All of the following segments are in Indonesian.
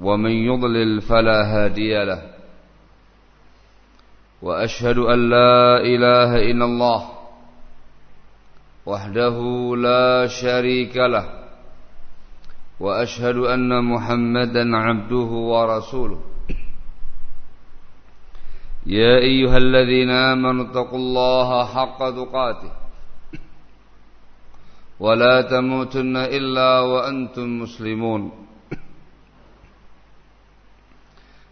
ومن يضلل فلا هادي له. وأشهد أن لا إله إلا الله وحده لا شريك له. وأشهد أن محمدا عبده ورسوله. يا أيها الذين آمنوا اتقوا الله حق تقاته. ولا تموتن إلا وأنتم مسلمون.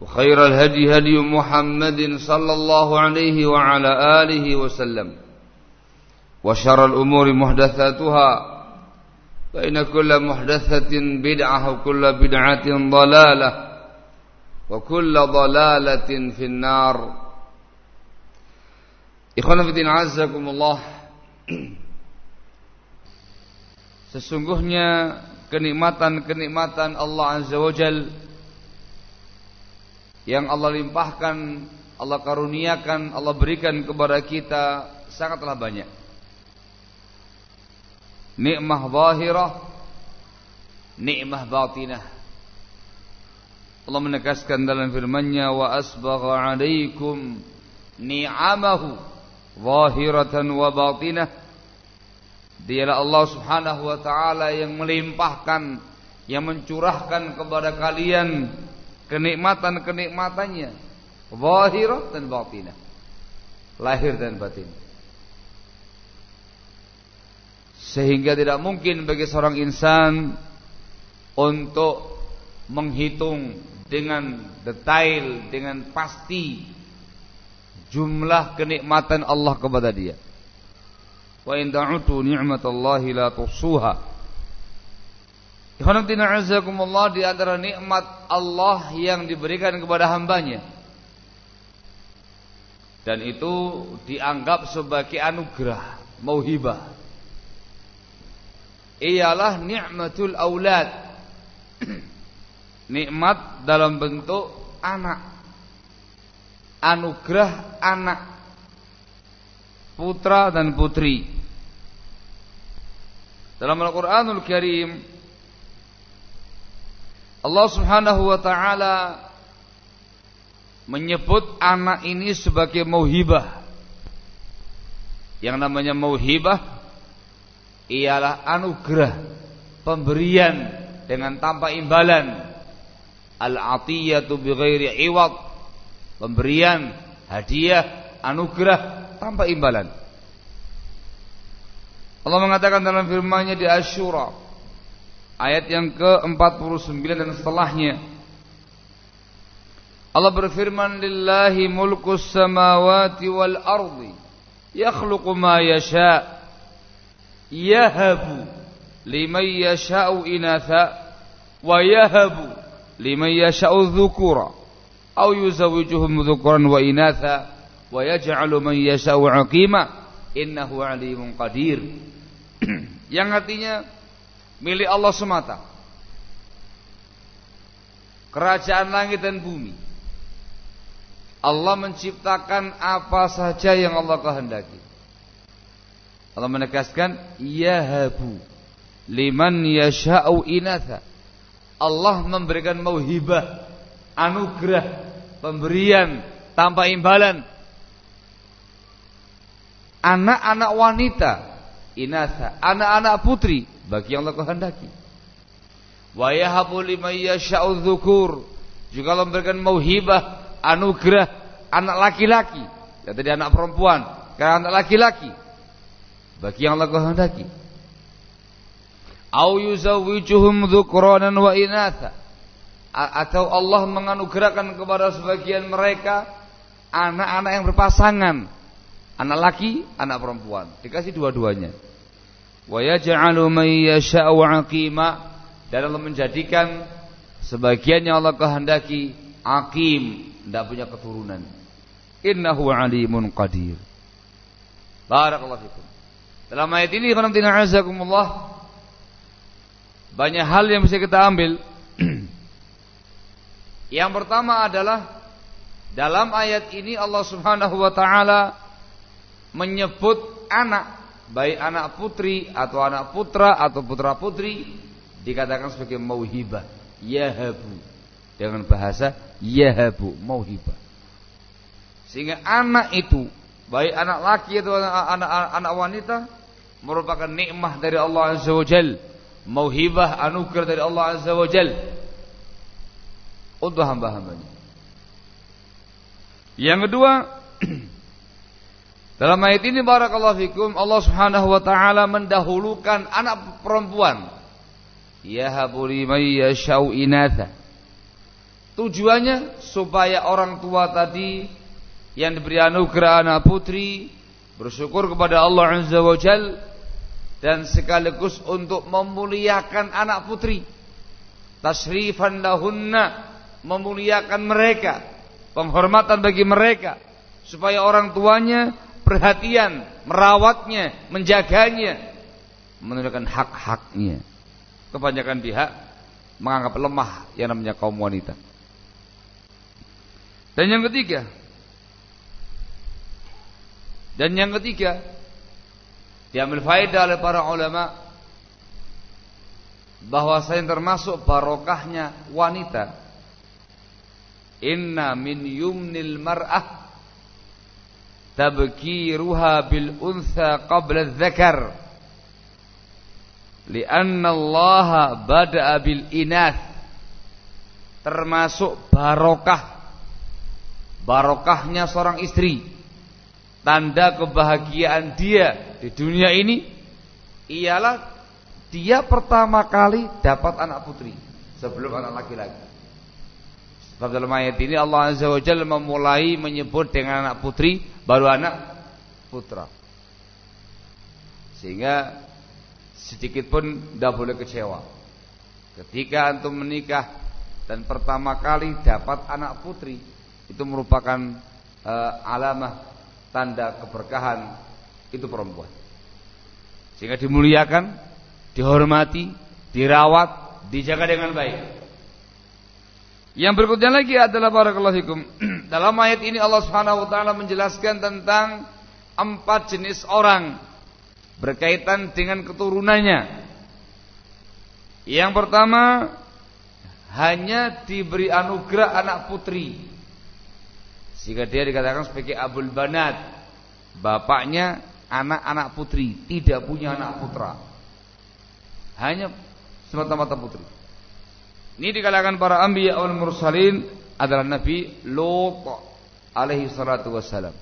وخير الهدي هدي محمد صلى الله عليه وعلى آله وسلم وشر الأمور محدثاتها فإن كل محدثة بدعة وكل بدعة ضلالة وكل ضلالة في النار إخوانا في الدين عزكم الله Sesungguhnya kenikmatan-kenikmatan Allah Azza wa Jalla yang Allah limpahkan, Allah karuniakan, Allah berikan kepada kita sangatlah banyak. Nikmah zahirah, nikmah batinah. Allah menegaskan dalam firman-Nya wa asbagha 'alaikum ni'amahu zahiratan wa batinah. Dialah Allah Subhanahu wa taala yang melimpahkan yang mencurahkan kepada kalian kenikmatan-kenikmatannya zahirah dan batinah. Lahir dan batin. Sehingga tidak mungkin bagi seorang insan untuk menghitung dengan detail dengan pasti jumlah kenikmatan Allah kepada dia. Wa in ni'matallahi la tuhsuha Ikhwanatina azakumullah di antara nikmat Allah yang diberikan kepada hambanya. Dan itu dianggap sebagai anugerah mauhibah. Ialah nikmatul aulad. Nikmat dalam bentuk anak. Anugerah anak. Putra dan putri. Dalam Al-Qur'anul Karim Allah Subhanahu wa taala menyebut anak ini sebagai mauhibah. Yang namanya mauhibah ialah anugerah, pemberian dengan tanpa imbalan. Al-atiyatu bighairi iwad. Pemberian, hadiah, anugerah tanpa imbalan. Allah mengatakan dalam firman-Nya di Asy-Syura ayat yang ke-49 dan setelahnya. Allah berfirman lillahi mulkus samawati wal ardi yakhluqu ma yasha yahabu liman yasha'u inatha wa yahabu liman yasha'u dhukura aw yuzawwijuhum dhukuran wa inatha wa yaj'alu man yasha'u aqima innahu alimun qadir. Yang artinya milik Allah semata. Kerajaan langit dan bumi. Allah menciptakan apa saja yang Allah kehendaki. Allah menegaskan yahabu liman yasha'u inatha. Allah memberikan mauhibah, anugerah, pemberian tanpa imbalan. Anak-anak wanita inatha, anak-anak putri bagi yang Allah kehendaki. Wa yahabu liman yasha'u dzukur. Juga Allah memberikan mauhibah, anugerah anak laki-laki. Ya tadi anak perempuan, karena anak laki-laki. Bagi yang Allah kehendaki. Au yuzawwijuhum dzukranan wa inatha. Atau Allah menganugerahkan kepada sebagian mereka anak-anak yang berpasangan. Anak laki, anak perempuan. Dikasih dua-duanya. Wa yaj'alu man yasha'u 'aqima dan Allah menjadikan sebagian yang Allah kehendaki aqim tidak punya keturunan. Innahu alimun qadir. Barakallahu fikum. Dalam ayat ini khonamtina azakumullah banyak hal yang bisa kita ambil. yang pertama adalah dalam ayat ini Allah Subhanahu wa taala menyebut anak baik anak putri atau anak putra atau putra putri dikatakan sebagai mauhibah yahabu dengan bahasa yahabu mauhibah. Sehingga anak itu baik anak laki atau anak, anak, anak wanita merupakan nikmah dari Allah Azza wa Jal, mauhibah anugerah dari Allah Azza wa Jal untuk hamba-hambanya. Yang kedua, dalam ayat ini barakallahu fikum Allah Subhanahu wa taala mendahulukan anak perempuan yahabu liman yashau inatha. Tujuannya supaya orang tua tadi yang diberi anugerah anak putri bersyukur kepada Allah Azza wa Jal dan sekaligus untuk memuliakan anak putri. Tasrifan lahunna memuliakan mereka, penghormatan bagi mereka supaya orang tuanya perhatian, merawatnya, menjaganya, menunjukkan hak-haknya kebanyakan pihak menganggap lemah yang namanya kaum wanita. Dan yang ketiga, dan yang ketiga, diambil faedah oleh para ulama bahwa saya termasuk barokahnya wanita. Inna min yumnil mar'ah tabkiruha bil untha qabla dzakar Lianna Allah bada'a bil inath termasuk barokah. barokahnya seorang istri. tanda kebahagiaan dia di dunia ini ialah dia pertama kali dapat anak putri sebelum anak laki-laki. Sebab dalam ayat ini Allah Azza wa Jalla memulai menyebut dengan anak putri baru anak putra sehingga sedikit pun tidak boleh kecewa. Ketika antum menikah dan pertama kali dapat anak putri, itu merupakan e, alamah tanda keberkahan itu perempuan. Sehingga dimuliakan, dihormati, dirawat, dijaga dengan baik. Yang berikutnya lagi adalah barakallahu fikum. Dalam ayat ini Allah Subhanahu wa taala menjelaskan tentang empat jenis orang berkaitan dengan keturunannya. Yang pertama hanya diberi anugerah anak putri. Sehingga dia dikatakan sebagai abul banat. Bapaknya anak-anak putri, tidak punya anak putra. Hanya semata-mata putri. Ini dikatakan para anbiya wal mursalin adalah Nabi Lot alaihi salatu wassalam.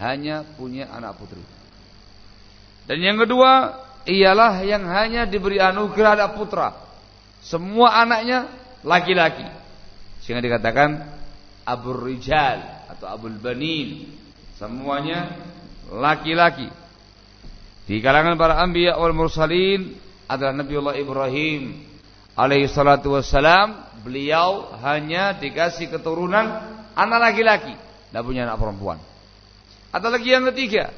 Hanya punya anak putri. Dan yang kedua ialah yang hanya diberi anugerah ada putra. Semua anaknya laki-laki. Sehingga dikatakan Abul Rijal atau Abul Banin. Semuanya laki-laki. Di kalangan para anbiya wal mursalin adalah Nabiullah Ibrahim alaihi salatu wassalam. Beliau hanya dikasih keturunan anak laki-laki. Tidak punya anak perempuan. Atau lagi yang ketiga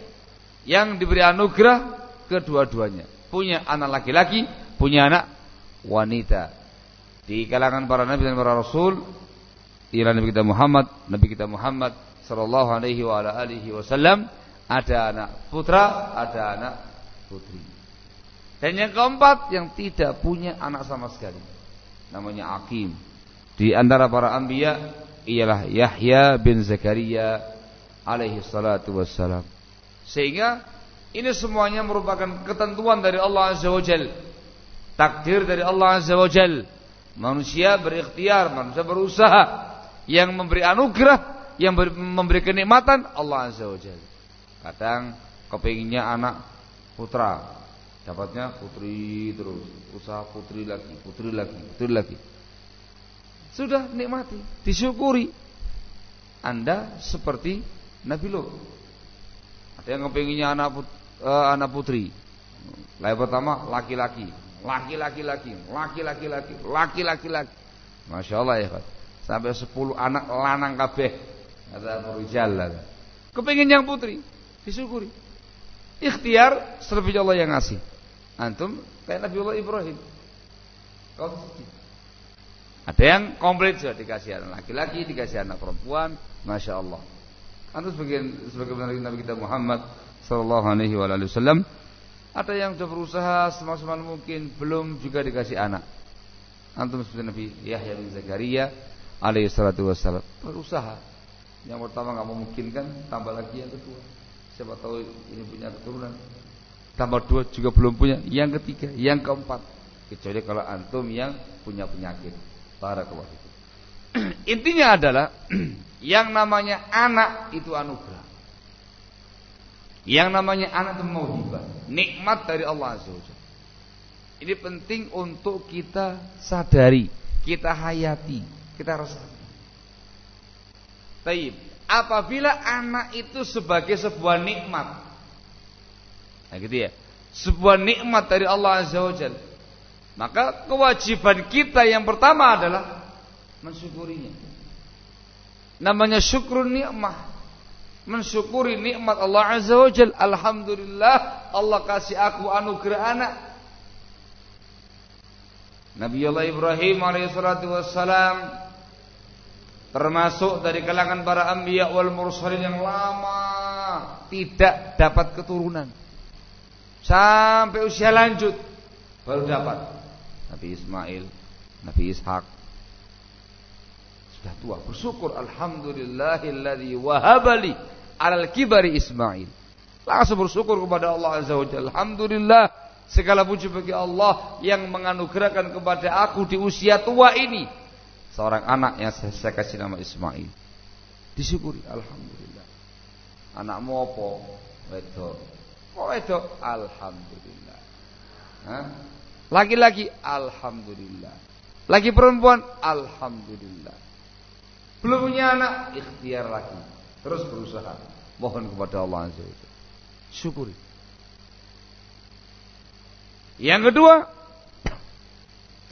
yang diberi anugerah kedua-duanya. Punya anak laki-laki, punya anak wanita. Di kalangan para nabi dan para rasul ialah Nabi kita Muhammad, Nabi kita Muhammad sallallahu alaihi wa ala alihi wasallam ada anak putra, ada anak putri. Dan yang keempat yang tidak punya anak sama sekali. Namanya Akim. Di antara para anbiya ialah Yahya bin Zakaria alaihi salatu wassalam. Sehingga ini semuanya merupakan ketentuan dari Allah Azza wa Jal. Takdir dari Allah Azza wa Jal. Manusia berikhtiar, manusia berusaha. Yang memberi anugerah, yang memberi kenikmatan Allah Azza wa Jal. Kadang kepinginnya anak putra, dapatnya putri terus, usaha putri lagi, putri lagi, putri lagi. Sudah nikmati, disyukuri. Anda seperti Nabi Lot. Ada yang kepinginnya anak putri, uh, anak putri. Lahir pertama laki-laki, laki-laki laki, laki-laki laki, laki-laki laki. Masya Allah ya kan. Sampai sepuluh anak lanang kabeh. Ada rijal Kepingin yang putri, disyukuri. Ikhtiar selebih Allah yang ngasih. Antum kayak Nabi Allah Ibrahim. Kau Ada yang komplit sudah dikasih anak laki-laki, dikasih anak perempuan, masya Allah. Antum sebagai sebagai Nabi kita Muhammad Sallallahu Alaihi Wasallam. Ada yang sudah berusaha semaksimal mungkin belum juga dikasih anak. Antum seperti Nabi Yahya bin Zakaria alaihi salatu wassalam berusaha. Yang pertama nggak memungkinkan, tambah lagi yang kedua. Siapa tahu ini punya keturunan. Tambah dua juga belum punya. Yang ketiga, yang keempat. Kecuali kalau antum yang punya penyakit. Barakallahu Intinya adalah yang namanya anak itu anugerah. Yang namanya anak itu mauhibah, nikmat dari Allah Azza Ini penting untuk kita sadari, kita hayati, kita rasakan. Taib. Apabila anak itu sebagai sebuah nikmat. Nah gitu ya. Sebuah nikmat dari Allah Azza wa Maka kewajiban kita yang pertama adalah mensyukurinya. Namanya syukur nikmah mensyukuri nikmat Allah Azza wa Jal. Alhamdulillah Allah kasih aku anugerah anak. Nabi Allah Ibrahim alaihissalatu wassalam termasuk dari kalangan para anbiya wal mursalin yang lama tidak dapat keturunan. Sampai usia lanjut. Baru dapat. Nabi Ismail, Nabi Ishak, sudah tua. Bersyukur. Alhamdulillahilladzi wahabali alal kibari Ismail. Langsung bersyukur kepada Allah azza wajalla alhamdulillah segala puji bagi Allah yang menganugerahkan kepada aku di usia tua ini. Seorang anak yang saya, saya kasih nama Ismail. Disyukuri. Alhamdulillah. Anakmu apa? Wedok kok wedok alhamdulillah laki-laki alhamdulillah lagi perempuan alhamdulillah belum punya anak, ikhtiar lagi. Terus berusaha. Mohon kepada Allah Azza wa Syukuri. Yang kedua,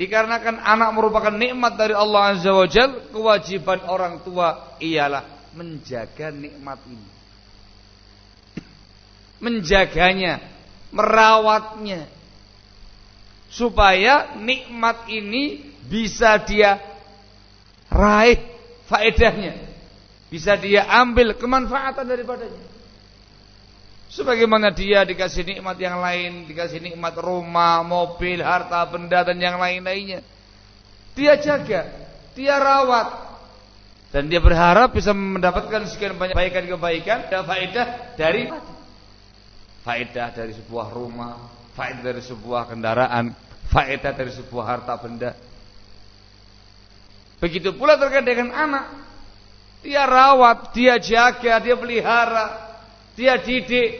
dikarenakan anak merupakan nikmat dari Allah Azza wa kewajiban orang tua ialah menjaga nikmat ini. Menjaganya, merawatnya. Supaya nikmat ini bisa dia raih faedahnya. Bisa dia ambil kemanfaatan daripadanya. Sebagaimana dia dikasih nikmat yang lain, dikasih nikmat rumah, mobil, harta, benda dan yang lain-lainnya. Dia jaga, dia rawat, dan dia berharap bisa mendapatkan sekian banyak kebaikan-kebaikan dan faedah dari faedah dari sebuah rumah, faedah dari sebuah kendaraan, faedah dari sebuah harta benda. Begitu pula terkait dengan anak. Dia rawat, dia jaga, dia pelihara, dia didik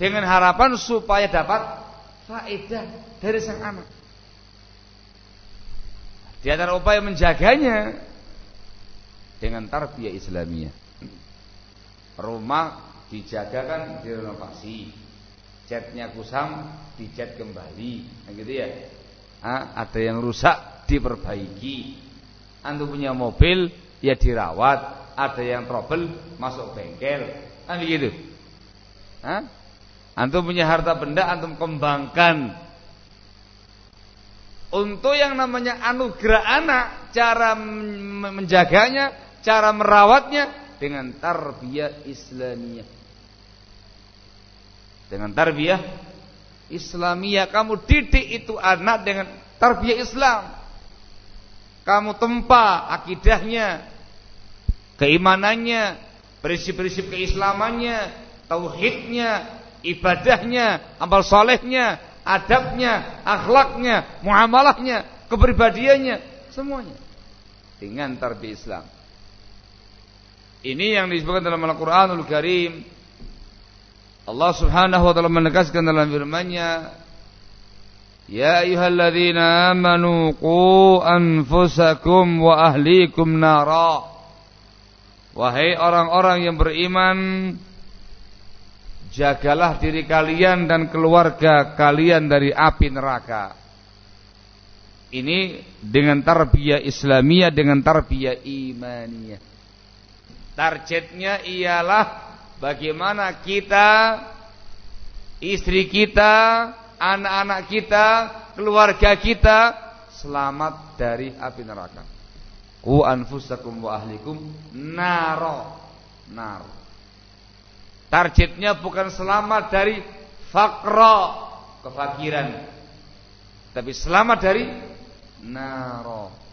dengan harapan supaya dapat faedah dari sang anak. Di antara upaya menjaganya dengan tarbiyah Islamiyah. Rumah dijaga kan direnovasi. Catnya kusam, dicat kembali, nah, gitu ya. Ah, ada yang rusak, diperbaiki. Antum punya mobil ya dirawat, ada yang trouble masuk bengkel. Kan gitu. Hah? Antum punya harta benda antum kembangkan. Untuk yang namanya anugerah anak cara menjaganya, cara merawatnya dengan tarbiyah Islamiyah. Dengan tarbiyah Islamiyah kamu didik itu anak dengan tarbiyah Islam. Kamu tempa akidahnya, keimanannya, prinsip-prinsip keislamannya, tauhidnya, ibadahnya, amal solehnya, adabnya, akhlaknya, muamalahnya, kepribadiannya, semuanya dengan tarbiyah Islam. Ini yang disebutkan dalam Al-Qur'anul Karim Allah Subhanahu wa taala menegaskan dalam firman-Nya Ya ayyuhalladzina amanu qu anfusakum wa ahlikum nara. Wahai orang-orang yang beriman jagalah diri kalian dan keluarga kalian dari api neraka. Ini dengan tarbiyah Islamiyah dengan tarbiyah imaniyah. Targetnya ialah bagaimana kita, istri kita, anak-anak kita, keluarga kita selamat dari api neraka. Ku anfusakum wa ahlikum naro. Nar. Targetnya bukan selamat dari fakro kefakiran, tapi selamat dari naro.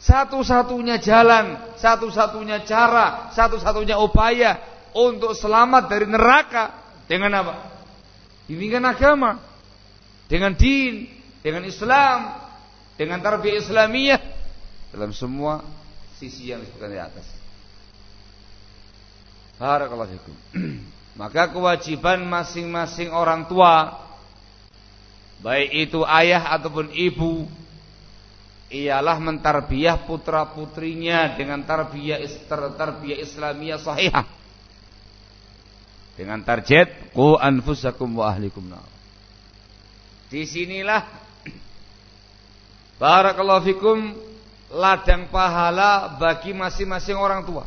Satu-satunya jalan, satu-satunya cara, satu-satunya upaya untuk selamat dari neraka dengan apa? Bimbingan agama, dengan din, dengan Islam, dengan tarbiyah Islamiyah dalam semua sisi yang disebutkan di atas. Barakallahu fikum. Maka kewajiban masing-masing orang tua baik itu ayah ataupun ibu ialah mentarbiyah putra-putrinya dengan tarbiyah tarbiyah Islamiyah sahihah. Dengan target ku anfusakum wa ahlikum nar. Di sinilah barakallahu fikum ladang pahala bagi masing-masing orang tua.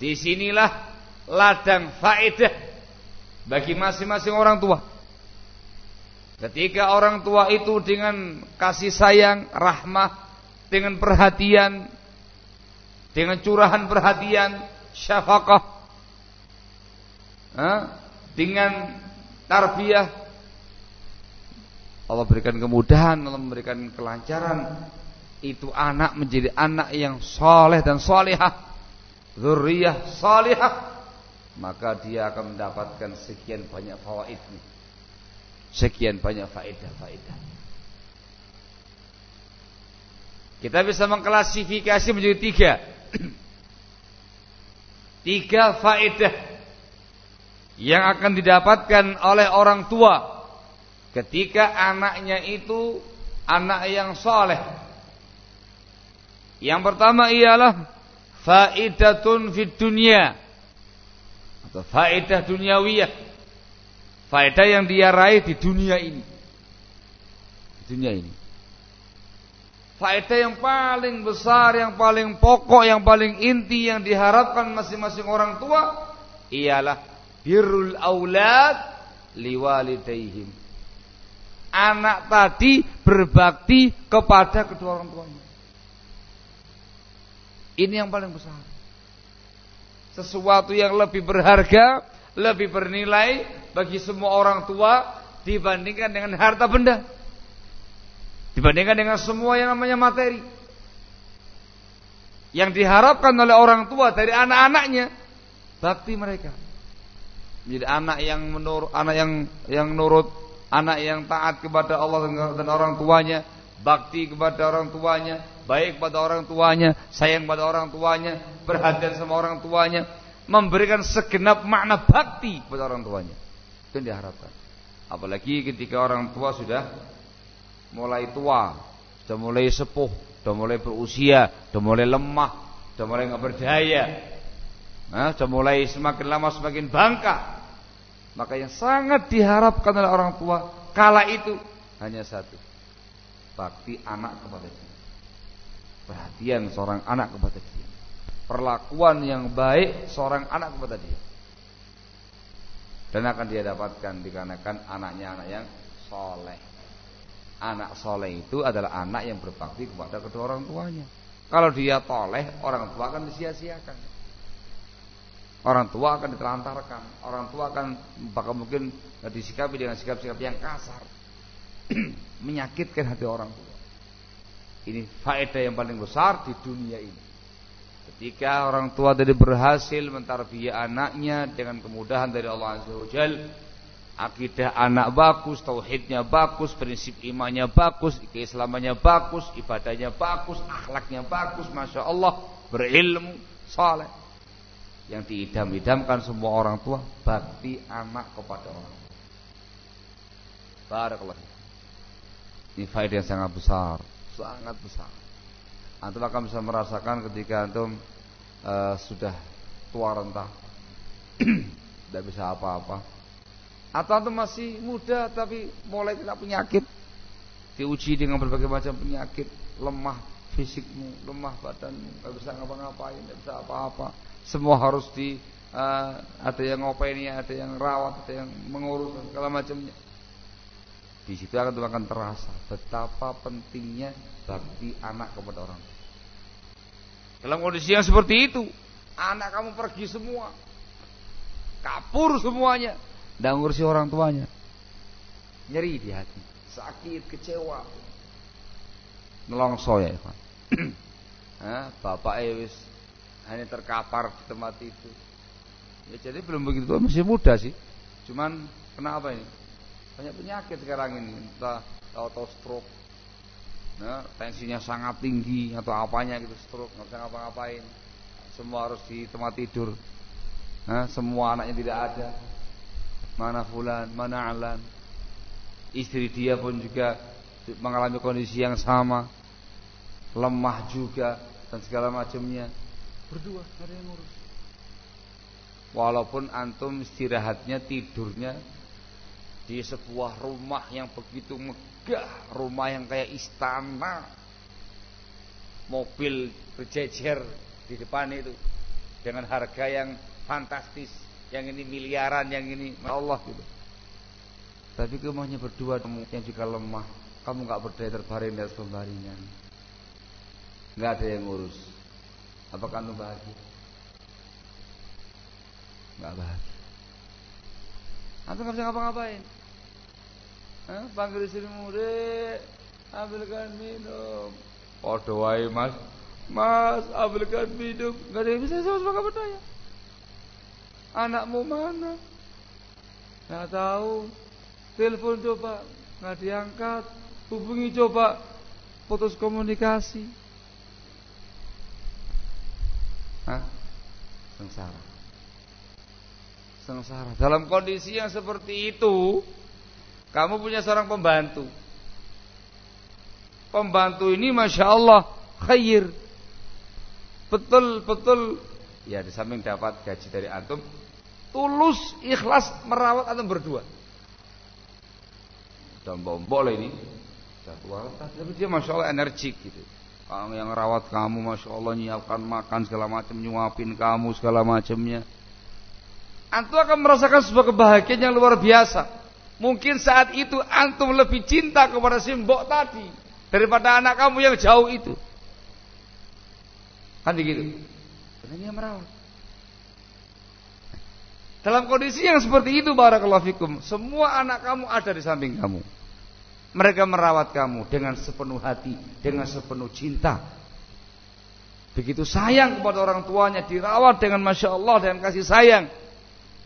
Di sinilah ladang faedah bagi masing-masing orang tua. Ketika orang tua itu dengan kasih sayang, rahmah, dengan perhatian, dengan curahan perhatian, syafaqah, dengan tarbiyah, Allah berikan kemudahan, Allah memberikan kelancaran. Itu anak menjadi anak yang soleh dan solehah, zuriyah solehah, maka dia akan mendapatkan sekian banyak fawaidnya sekian banyak faedah-faedah. Kita bisa mengklasifikasi menjadi tiga. tiga faedah yang akan didapatkan oleh orang tua ketika anaknya itu anak yang soleh. Yang pertama ialah faedatun fid dunia atau faedah duniawiyah faedah yang dia raih di dunia ini. Di dunia ini. Faedah yang paling besar, yang paling pokok, yang paling inti yang diharapkan masing-masing orang tua ialah birrul aulad liwalidaihim. Anak tadi berbakti kepada kedua orang tuanya. Ini yang paling besar. Sesuatu yang lebih berharga, lebih bernilai bagi semua orang tua dibandingkan dengan harta benda. Dibandingkan dengan semua yang namanya materi. Yang diharapkan oleh orang tua dari anak-anaknya bakti mereka. Menjadi anak yang menurut anak yang yang nurut, anak yang taat kepada Allah dan orang tuanya, bakti kepada orang tuanya, baik kepada orang tuanya, sayang pada orang tuanya, perhatian sama orang tuanya, memberikan segenap makna bakti kepada orang tuanya. Itu yang diharapkan. Apalagi ketika orang tua sudah mulai tua, sudah mulai sepuh, sudah mulai berusia, sudah mulai lemah, sudah mulai nggak berdaya, nah, sudah mulai semakin lama semakin bangka. Maka yang sangat diharapkan oleh orang tua kala itu hanya satu, bakti anak kepada dia, perhatian seorang anak kepada dia, perlakuan yang baik seorang anak kepada dia dan akan dia dapatkan dikarenakan anaknya anak yang soleh Anak soleh itu adalah anak yang berbakti kepada kedua orang tuanya. Kalau dia toleh, orang tua akan disia-siakan. Orang tua akan ditelantarkan. Orang tua akan bahkan mungkin disikapi dengan sikap-sikap yang kasar. Menyakitkan hati orang tua. Ini faedah yang paling besar di dunia ini. Ketika orang tua tadi berhasil mentarbiyah anaknya dengan kemudahan dari Allah Azza wa akidah anak bagus, tauhidnya bagus, prinsip imannya bagus, keislamannya bagus, ibadahnya bagus, akhlaknya bagus, masya Allah, berilmu, saleh. Yang diidam-idamkan semua orang tua bakti anak kepada orang. Barakallah. Ini faedah yang sangat besar, sangat besar. Antum akan bisa merasakan ketika antum uh, sudah tua renta, tidak bisa apa-apa atau antum masih muda tapi mulai kena penyakit. Diuji dengan berbagai macam penyakit, lemah fisikmu, lemah badanmu, nggak bisa ngapa-ngapain, nggak bisa apa-apa. Semua harus di uh, ada yang ngopain ya, ada yang rawat, ada yang mengurus segala macamnya. Di situ akan akan terasa betapa pentingnya bakti anak kepada orang Dalam kondisi yang seperti itu, anak kamu pergi semua, kapur semuanya, tidak ngurusi orang tuanya. Nyeri di hati. Sakit, kecewa. Nelongso ya Ikhwan. Bapak Ewis hanya terkapar di tempat itu. Ya jadi belum begitu tua, masih muda sih. Cuman kenapa ini? Banyak penyakit sekarang ini, entah atau stroke. Nah, tensinya sangat tinggi atau apanya gitu stroke, nggak bisa ngapa-ngapain. Semua harus di tempat tidur. Nah, semua anaknya tidak ada mana fulan, mana alan. Istri dia pun juga mengalami kondisi yang sama, lemah juga dan segala macamnya. Berdua ada yang ngurus. Walaupun antum istirahatnya tidurnya di sebuah rumah yang begitu megah, rumah yang kayak istana, mobil berjejer di depan itu dengan harga yang fantastis yang ini miliaran, yang ini Allah gitu. Tapi kamu hanya berdua kamu yang juga lemah. Kamu nggak berdaya terbaring di atas pembaringan. Nggak ada yang ngurus. Apa kamu bahagia? Nggak bahagia. Antum nggak bisa ngapa-ngapain. Panggil istrimu, dek, ambilkan minum. Oh doai mas, mas ambilkan minum. Nggak ada yang bisa sama sama berdaya. Anakmu mana? Nggak tahu. Telepon coba, nggak diangkat. Hubungi coba, putus komunikasi. Hah? Sengsara. Sengsara. Dalam kondisi yang seperti itu, kamu punya seorang pembantu. Pembantu ini masya Allah khair. Betul betul ya di samping dapat gaji dari antum tulus ikhlas merawat antum berdua. Dan boleh ini. Tapi dia masya Allah energik gitu. Kamu yang rawat kamu masya Allah nyiapkan makan segala macam nyuapin kamu segala macamnya. Antum akan merasakan sebuah kebahagiaan yang luar biasa mungkin saat itu antum lebih cinta kepada simbok tadi daripada anak kamu yang jauh itu kan begitu dia merawat. Dalam kondisi yang seperti itu barakallahu fikum, semua anak kamu ada di samping kamu. Mereka merawat kamu dengan sepenuh hati, dengan sepenuh cinta. Begitu sayang kepada orang tuanya, dirawat dengan masya Allah dan kasih sayang.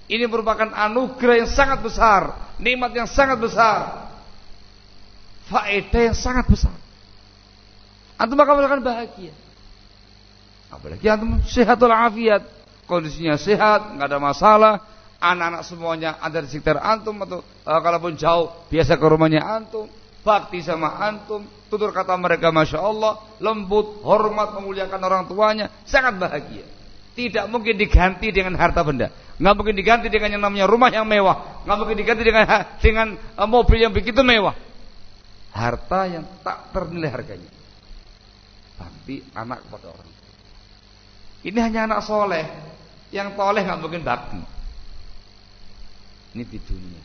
Ini merupakan anugerah yang sangat besar, nikmat yang sangat besar, faedah yang sangat besar. Antum akan merasakan bahagia. Apalagi antum sehatul afiat, kondisinya sehat, nggak ada masalah, anak-anak semuanya ada di sekitar antum atau uh, kalaupun jauh biasa ke rumahnya antum, bakti sama antum, tutur kata mereka masya Allah, lembut, hormat, memuliakan orang tuanya, sangat bahagia. Tidak mungkin diganti dengan harta benda, nggak mungkin diganti dengan yang namanya rumah yang mewah, nggak mungkin diganti dengan dengan uh, mobil yang begitu mewah. Harta yang tak ternilai harganya. Tapi anak kepada orang ini hanya anak soleh. Yang toleh nggak mungkin bakti. Ini di dunia.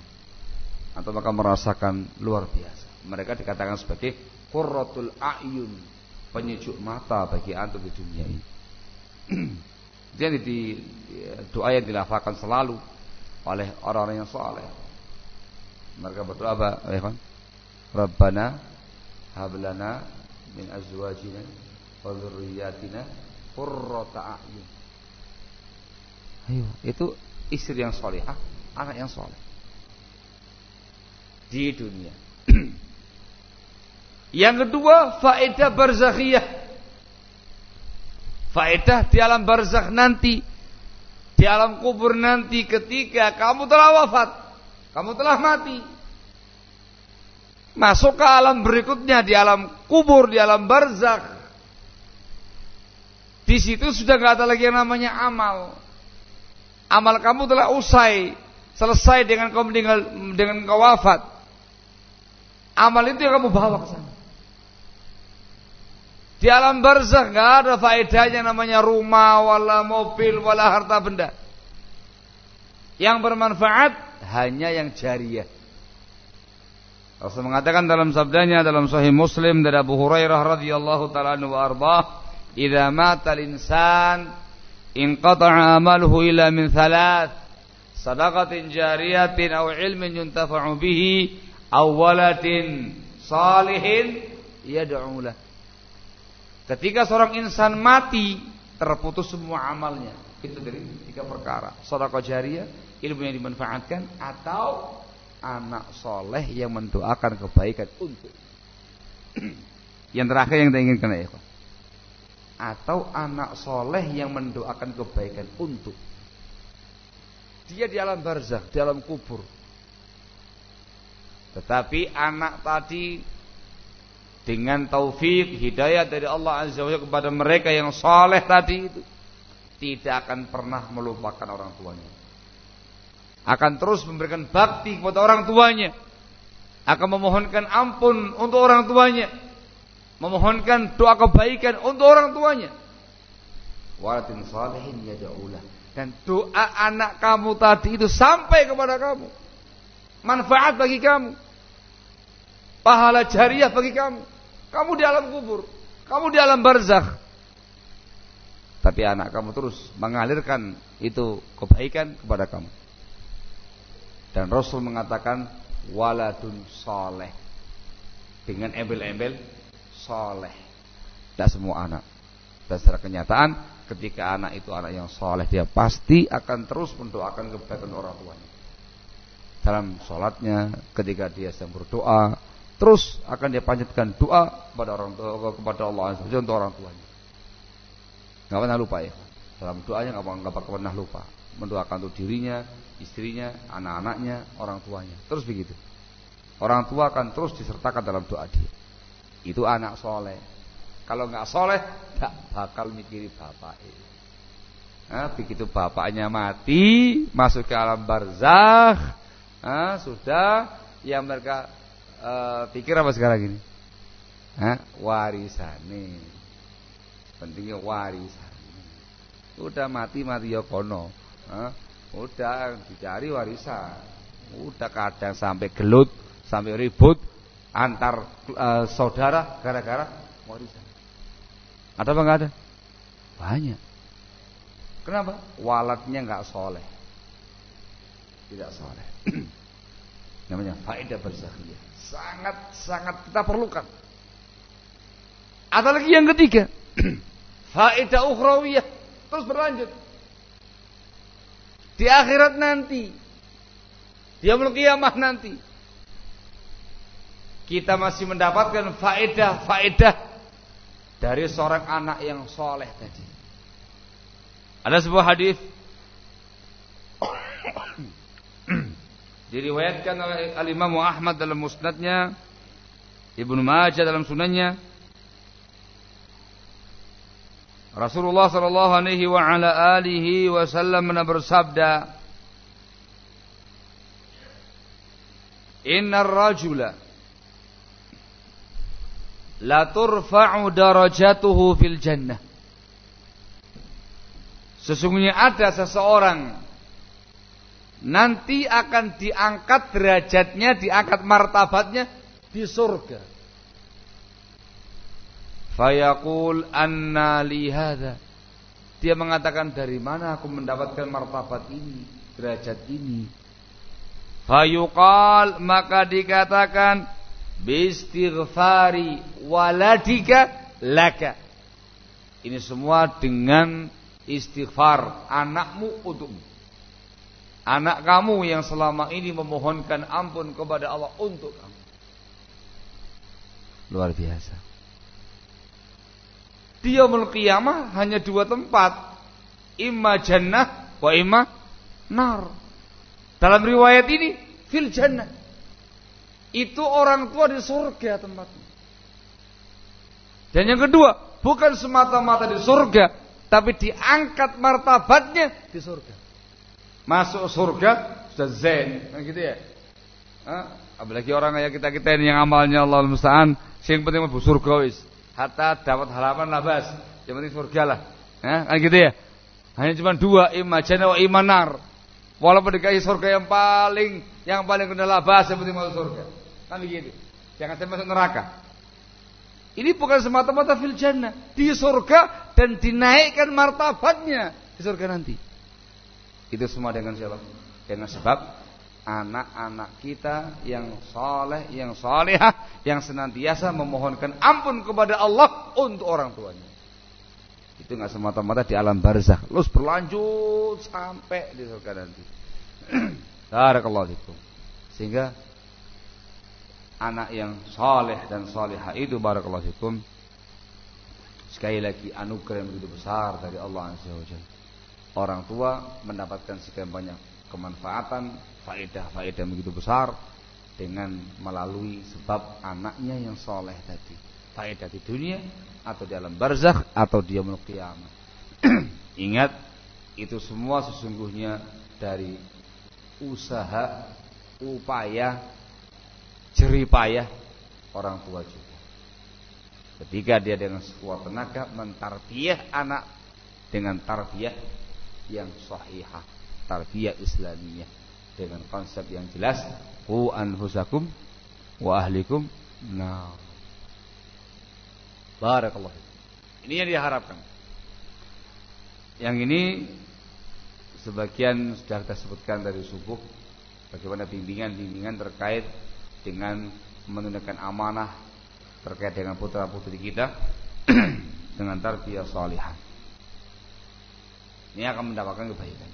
Atau bakal merasakan luar biasa. Mereka dikatakan sebagai qurratul ayun, penyejuk mata bagi antum di dunia ini. Jadi di doa yang dilafalkan selalu oleh orang-orang yang soleh. Mereka berdoa apa? Ya Rabbana hablana min azwajina wa dzurriyyatina qurrata a'yun. Ayo, itu istri yang solehah, anak yang soleh di dunia. yang kedua, faedah barzakhiyah. Faedah di alam barzakh nanti, di alam kubur nanti ketika kamu telah wafat, kamu telah mati. Masuk ke alam berikutnya di alam kubur, di alam barzakh. Di situ sudah nggak ada lagi yang namanya amal. Amal kamu telah usai, selesai dengan kamu meninggal dengan kau wafat. Amal itu yang kamu bawa ke sana. Di alam barzakh ada faedahnya namanya rumah, wala mobil, wala harta benda. Yang bermanfaat hanya yang jariah. Rasul mengatakan dalam sabdanya dalam Sahih Muslim dari Abu Hurairah radhiyallahu taala anhu arbah, "Idza mata al-insan inqata'a amaluhu ila min thalath, sadaqatin jariyatin aw ilmin yuntafa'u bihi aw waladin salihin yad'u lah." Ketika seorang insan mati, terputus semua amalnya. Itu dari tiga perkara. Sedekah jariah, ilmu yang dimanfaatkan atau anak soleh yang mendoakan kebaikan untuk yang terakhir yang kita inginkan ya atau anak soleh yang mendoakan kebaikan untuk dia di alam barzakh di alam kubur tetapi anak tadi dengan taufik hidayah dari Allah Azza wa Jalla kepada mereka yang soleh tadi itu tidak akan pernah melupakan orang tuanya akan terus memberikan bakti kepada orang tuanya, akan memohonkan ampun untuk orang tuanya, memohonkan doa kebaikan untuk orang tuanya. Walatin salihin yad'ulah. Dan doa anak kamu tadi itu sampai kepada kamu. Manfaat bagi kamu. Pahala jariah bagi kamu. Kamu di alam kubur, kamu di alam barzakh. Tapi anak kamu terus mengalirkan itu kebaikan kepada kamu. Dan Rasul mengatakan waladun soleh dengan embel-embel soleh. Tidak semua anak. Dan secara kenyataan ketika anak itu anak yang soleh dia pasti akan terus mendoakan kebaikan orang tuanya. Dalam sholatnya ketika dia sedang berdoa terus akan dia panjatkan doa kepada orang tua kepada Allah untuk orang tuanya. Gak pernah lupa ya. Dalam doanya nggak pernah lupa mendoakan untuk dirinya, istrinya, anak-anaknya, orang tuanya. Terus begitu. Orang tua akan terus disertakan dalam doa dia. Itu anak soleh. Kalau nggak soleh, tak bakal mikiri bapak. Nah, begitu bapaknya mati, masuk ke alam barzakh, nah, sudah yang mereka uh, pikir apa sekarang ini? Nah, warisan nih. Pentingnya warisan. Udah mati mati ya kono. Hah? Udah dicari warisan. Udah kadang sampai gelut, sampai ribut antar e, saudara gara-gara warisan. Ada apa enggak ada? Banyak. Kenapa? Walatnya enggak soleh. Tidak soleh. Namanya faedah berzakhiyah. Sangat-sangat kita perlukan. Ada lagi yang ketiga. faedah ukhrawiyah. Terus berlanjut di akhirat nanti. Di kiamah nanti. Kita masih mendapatkan faedah-faedah dari seorang anak yang soleh tadi. Ada sebuah hadis diriwayatkan oleh Al Imam Ahmad dalam musnadnya, Ibnu Majah dalam sunannya, Rasulullah sallallahu alaihi wa ala alihi wasallam bersabda Innar rajula la turfa'u darajatuhu fil jannah. Sesungguhnya ada seseorang nanti akan diangkat derajatnya, diangkat martabatnya di surga. Fayaqul anna li hadha. Dia mengatakan dari mana aku mendapatkan martabat ini, derajat ini. Fayuqal maka dikatakan bistighfari waladika laka. Ini semua dengan istighfar anakmu untukmu. Anak kamu yang selama ini memohonkan ampun kepada Allah untuk kamu. Luar biasa. Dia qiyamah hanya dua tempat. Imma jannah wa imma nar. Dalam riwayat ini fil jannah. Itu orang tua di surga tempatnya. Dan yang kedua, bukan semata-mata di surga, tapi diangkat martabatnya di surga. Masuk surga sudah zen, kan gitu ya. Hah? Apalagi orang kayak kita kita ini yang amalnya Allah musta'an, sing penting masuk surga wis. Hatta dapat harapan labas, yang penting surga lah. Kan gitu ya. Hanya cuma dua, iman jannah imanar. Walaupun dikasih surga yang paling yang paling kendala labas, yang penting masuk surga. Kan begitu. Jangan sampai masuk neraka. Ini bukan semata-mata fil jannah, di surga dan dinaikkan martabatnya di surga nanti. Itu semua dengan siapa? Dengan sebab anak-anak kita yang soleh, yang solehah, yang senantiasa memohonkan ampun kepada Allah untuk orang tuanya. Itu nggak semata-mata di alam barzah, terus berlanjut sampai di surga nanti. Barakallahu Sehingga anak yang soleh dan soleha itu barakallahu fikum sekali lagi anugerah yang begitu besar dari Allah Azza wa Orang tua mendapatkan sekian banyak kemanfaatan, faedah-faedah begitu besar dengan melalui sebab anaknya yang soleh tadi. Faedah di dunia atau di alam barzakh atau dia kiamat. Ingat itu semua sesungguhnya dari usaha upaya jeripayah orang tua juga. Ketika dia dengan sekuat tenaga mentarbiyah anak dengan tarbiyah yang sahihah, tarbiyah Islamiyah dengan konsep yang jelas, ku anfusakum wa ahlikum nah. Barakallahu. Ini yang diharapkan. Yang ini sebagian sudah kita sebutkan dari subuh bagaimana bimbingan-bimbingan terkait dengan menunaikan amanah terkait dengan putra putri kita dengan tarbiyah salihah. Ini akan mendapatkan kebaikan.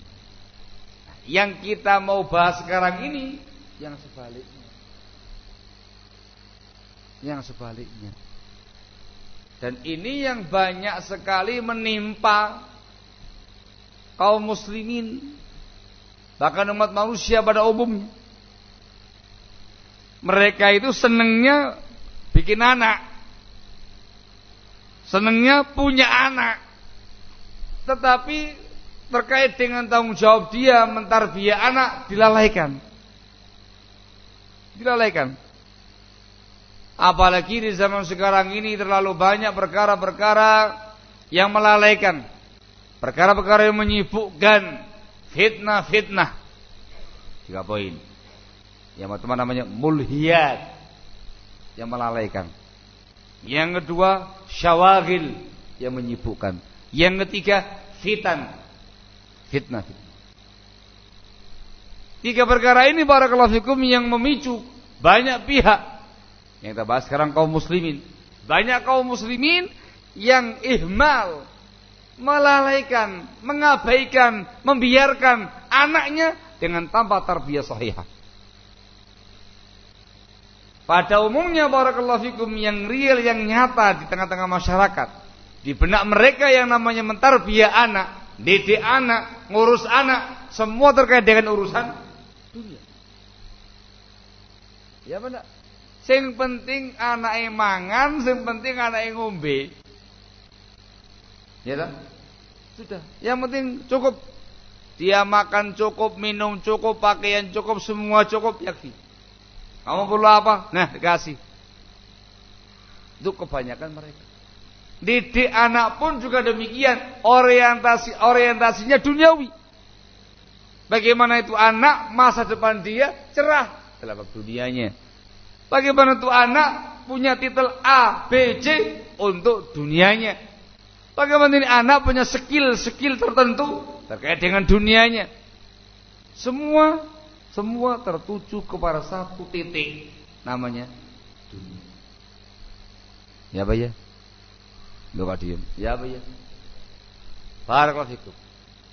Nah, yang kita mau bahas sekarang ini yang sebaliknya. Yang sebaliknya. Dan ini yang banyak sekali menimpa kaum muslimin bahkan umat manusia pada umumnya mereka itu senengnya bikin anak. Senengnya punya anak. Tetapi terkait dengan tanggung jawab dia mentarbiyah anak dilalaikan. Dilalaikan. Apalagi di zaman sekarang ini terlalu banyak perkara-perkara yang melalaikan. Perkara-perkara yang menyibukkan. Fitnah-fitnah. Tiga poin. Yang pertama namanya mulhiyat yang melalaikan. Yang kedua syawagil yang menyibukkan. Yang ketiga fitan. Fitnah. Tiga perkara ini para fikum yang memicu banyak pihak. Yang kita bahas sekarang kaum muslimin. Banyak kaum muslimin yang ihmal melalaikan, mengabaikan, membiarkan anaknya dengan tanpa tarbiyah sahihah. Pada umumnya barakallahu fikum yang real yang nyata di tengah-tengah masyarakat. Di benak mereka yang namanya mentarbiyah anak, didik anak, ngurus anak, semua terkait dengan urusan dunia. Ya benar. Sing penting anak mangan, sing penting anak ngombe. Ya tak? Sudah. Yang penting cukup dia makan cukup, minum cukup, pakaian cukup, semua cukup yakfi. Kamu perlu apa? Nah, dikasih. Itu kebanyakan mereka. Didik anak pun juga demikian. Orientasi orientasinya duniawi. Bagaimana itu anak masa depan dia cerah dalam dunianya. Bagaimana tuh anak punya titel A, B, C untuk dunianya. Bagaimana ini anak punya skill-skill tertentu terkait dengan dunianya. Semua semua tertuju kepada satu titik namanya dunia. Ya Pak ya? Lu kok diem? Ya Pak ya? Barakallahu.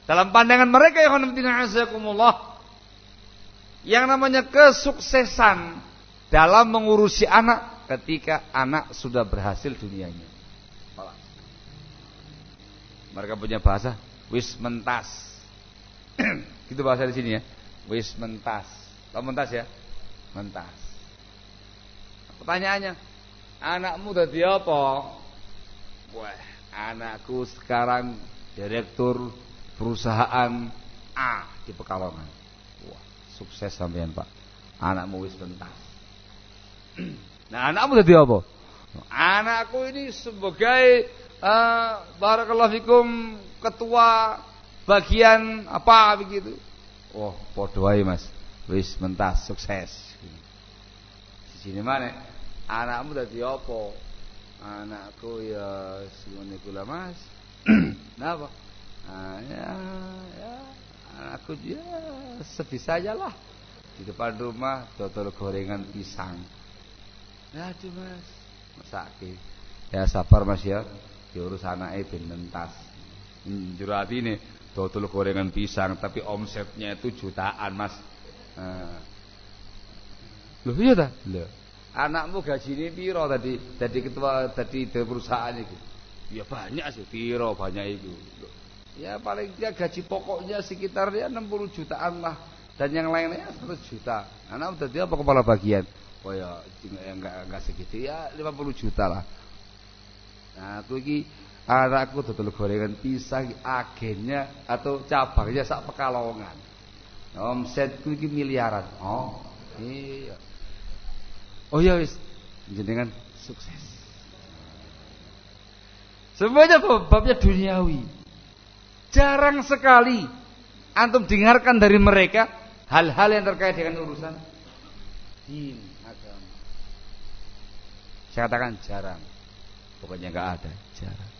Dalam pandangan mereka ya azakumullah yang namanya kesuksesan dalam mengurusi anak ketika anak sudah berhasil dunianya. Mereka punya bahasa wis mentas. gitu bahasa di sini ya. Wis mentas. Tahu mentas ya? Mentas. Pertanyaannya, anakmu tadi apa? Wah, anakku sekarang direktur perusahaan A di Pekalongan. Wah, sukses sampean, Pak. Anakmu wis pentas. Nah, anakmu tadi apa? Anakku ini sebagai uh, barakallahu fikum ketua bagian apa begitu. Oh, podo Mas. Wis mentas sukses. Di sini mana? Anakmu tadi apa? Anakku ya semuanya kula Mas. Napa? Nah, ya, ya, anakku ya sebisa aja lah. Di depan rumah dodol gorengan pisang. Ya aduh mas, masake. Ya sabar mas ya, diurus anaknya ben mentas. Hmm, Jurat ini dodol gorengan pisang tapi omsetnya itu jutaan mas. Nah. Loh iya dah? Loh. Anakmu gaji ini piro tadi? Tadi ketua tadi perusahaan itu. Ya banyak sih piro banyak itu. Ya paling dia gaji pokoknya sekitar ya 60 jutaan lah dan yang lainnya 100 juta. Anak udah dia apa kepala bagian? Oh ya, enggak enggak segitu ya 50 juta lah. Nah, aku iki anakku dodol gorengan pisang agennya atau cabangnya sak Pekalongan. Omsetku iki miliaran. Oh, iya. Oh ya wis, jenengan sukses. Semuanya babnya duniawi. Jarang sekali antum dengarkan dari mereka hal-hal yang terkait dengan urusan din agama. Saya katakan jarang. Pokoknya nggak ada, jarang.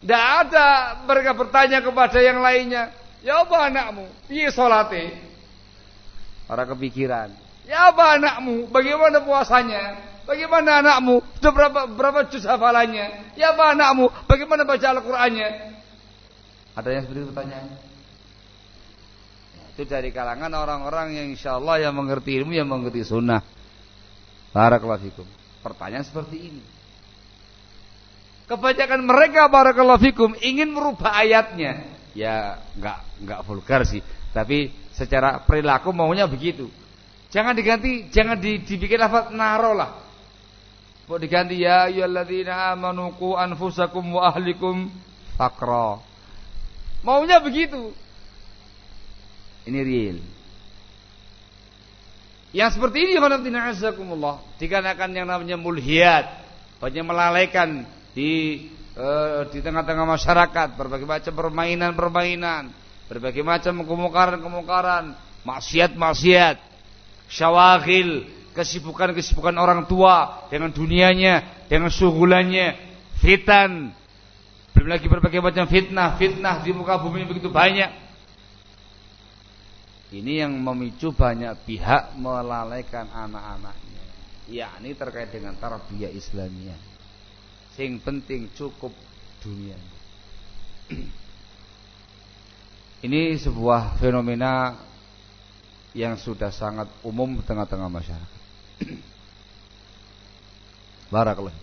Tidak ada mereka bertanya kepada yang lainnya, "Ya apa anakmu? Piye salate?" Orang kepikiran. Ya apa anakmu? Bagaimana puasanya? Bagaimana anakmu? Sudah berapa berapa juz hafalannya? Ya apa anakmu? Bagaimana baca Al-Qur'annya? Ada yang seperti itu pertanyaan? Itu dari kalangan orang-orang yang insya Allah yang mengerti ilmu, yang mengerti sunnah. Barakallahu fikum. Pertanyaan seperti ini. Kebanyakan mereka barakallahu fikum ingin merubah ayatnya. Ya enggak enggak vulgar sih, tapi secara perilaku maunya begitu. Jangan diganti, jangan dibikin lafaz naro lah. Mau diganti ya ayyuhalladzina amanu qu anfusakum wa ahlikum faqra. Maunya begitu. Ini real. Yang seperti ini khonaftina azakumullah dikarenakan yang namanya mulhiyat, banyak melalaikan di uh, di tengah-tengah masyarakat berbagai macam permainan-permainan, berbagai macam kemungkaran-kemungkaran, maksiat-maksiat syawagil, kesibukan-kesibukan orang tua dengan dunianya, dengan suhulannya, fitan, belum lagi berbagai macam fitnah, fitnah di muka bumi begitu banyak. Ini yang memicu banyak pihak melalaikan anak-anaknya. Yakni terkait dengan tarbiyah Islamiyah. Sing penting cukup dunia. Ini sebuah fenomena yang sudah sangat umum di tengah-tengah masyarakat. Barakallah.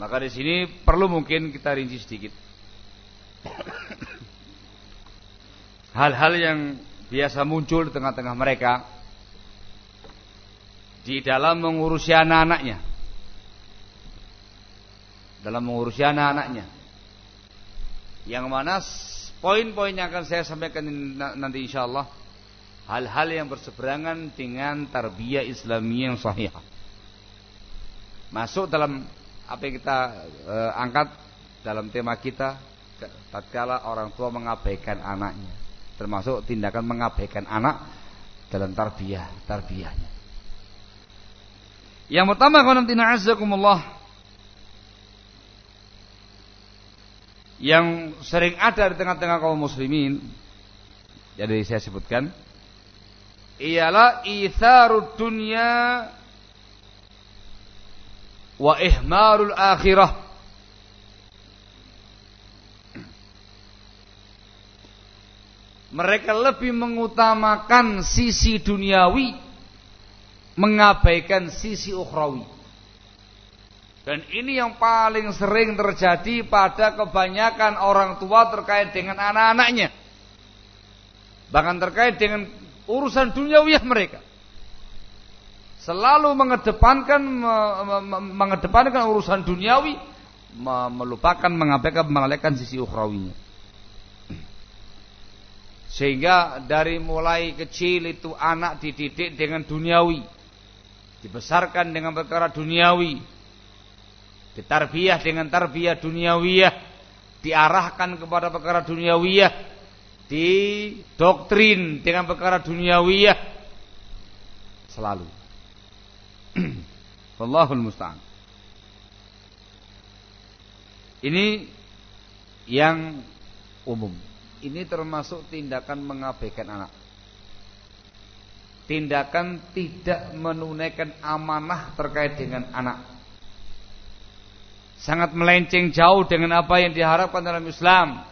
Maka di sini perlu mungkin kita rinci sedikit. Hal-hal yang biasa muncul di tengah-tengah mereka di dalam mengurusi anak-anaknya. Dalam mengurusi anak-anaknya. Yang mana poin-poin yang akan saya sampaikan nanti insya Allah hal-hal yang berseberangan dengan tarbiyah Islamiyah yang sahih. Masuk dalam apa yang kita e, angkat dalam tema kita tatkala orang tua mengabaikan anaknya, termasuk tindakan mengabaikan anak dalam tarbiyah, tarbiyahnya. Yang pertama qanatina azzakumullah yang sering ada di tengah-tengah kaum muslimin jadi saya sebutkan ialah itharud dunya wa ihmarul akhirah mereka lebih mengutamakan sisi duniawi mengabaikan sisi ukhrawi. Dan ini yang paling sering terjadi pada kebanyakan orang tua terkait dengan anak-anaknya. Bahkan terkait dengan urusan duniawiah mereka. Selalu mengedepankan mengedepankan urusan duniawi melupakan mengabaikan mengalihkan sisi ukhrawinya. Sehingga dari mulai kecil itu anak dididik dengan duniawi dibesarkan dengan perkara duniawi, ditarbiyah dengan tarbiyah duniawiyah, diarahkan kepada perkara duniawiyah, didoktrin dengan perkara duniawiyah selalu. Wallahul musta'an. Ini yang umum. Ini termasuk tindakan mengabaikan anak tindakan tidak menunaikan amanah terkait dengan anak. Sangat melenceng jauh dengan apa yang diharapkan dalam Islam.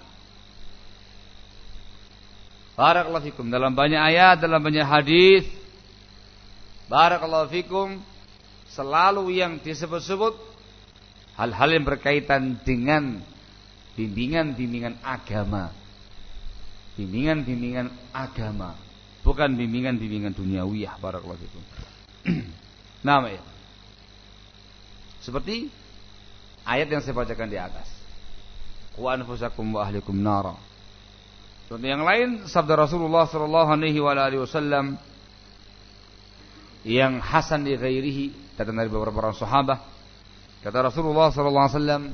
Barakallahu fikum dalam banyak ayat, dalam banyak hadis. Barakallahu fikum selalu yang disebut-sebut hal-hal yang berkaitan dengan bimbingan-bimbingan agama. Bimbingan-bimbingan agama bukan bimbingan-bimbingan duniawiyah barakallahu fikum. Nama ya. Seperti ayat yang saya bacakan di atas. Wa anfusakum wa ahlikum nara. Contoh yang lain sabda Rasulullah sallallahu alaihi wasallam yang hasan di ghairihi datang dari beberapa orang sahabat kata Rasulullah sallallahu alaihi wasallam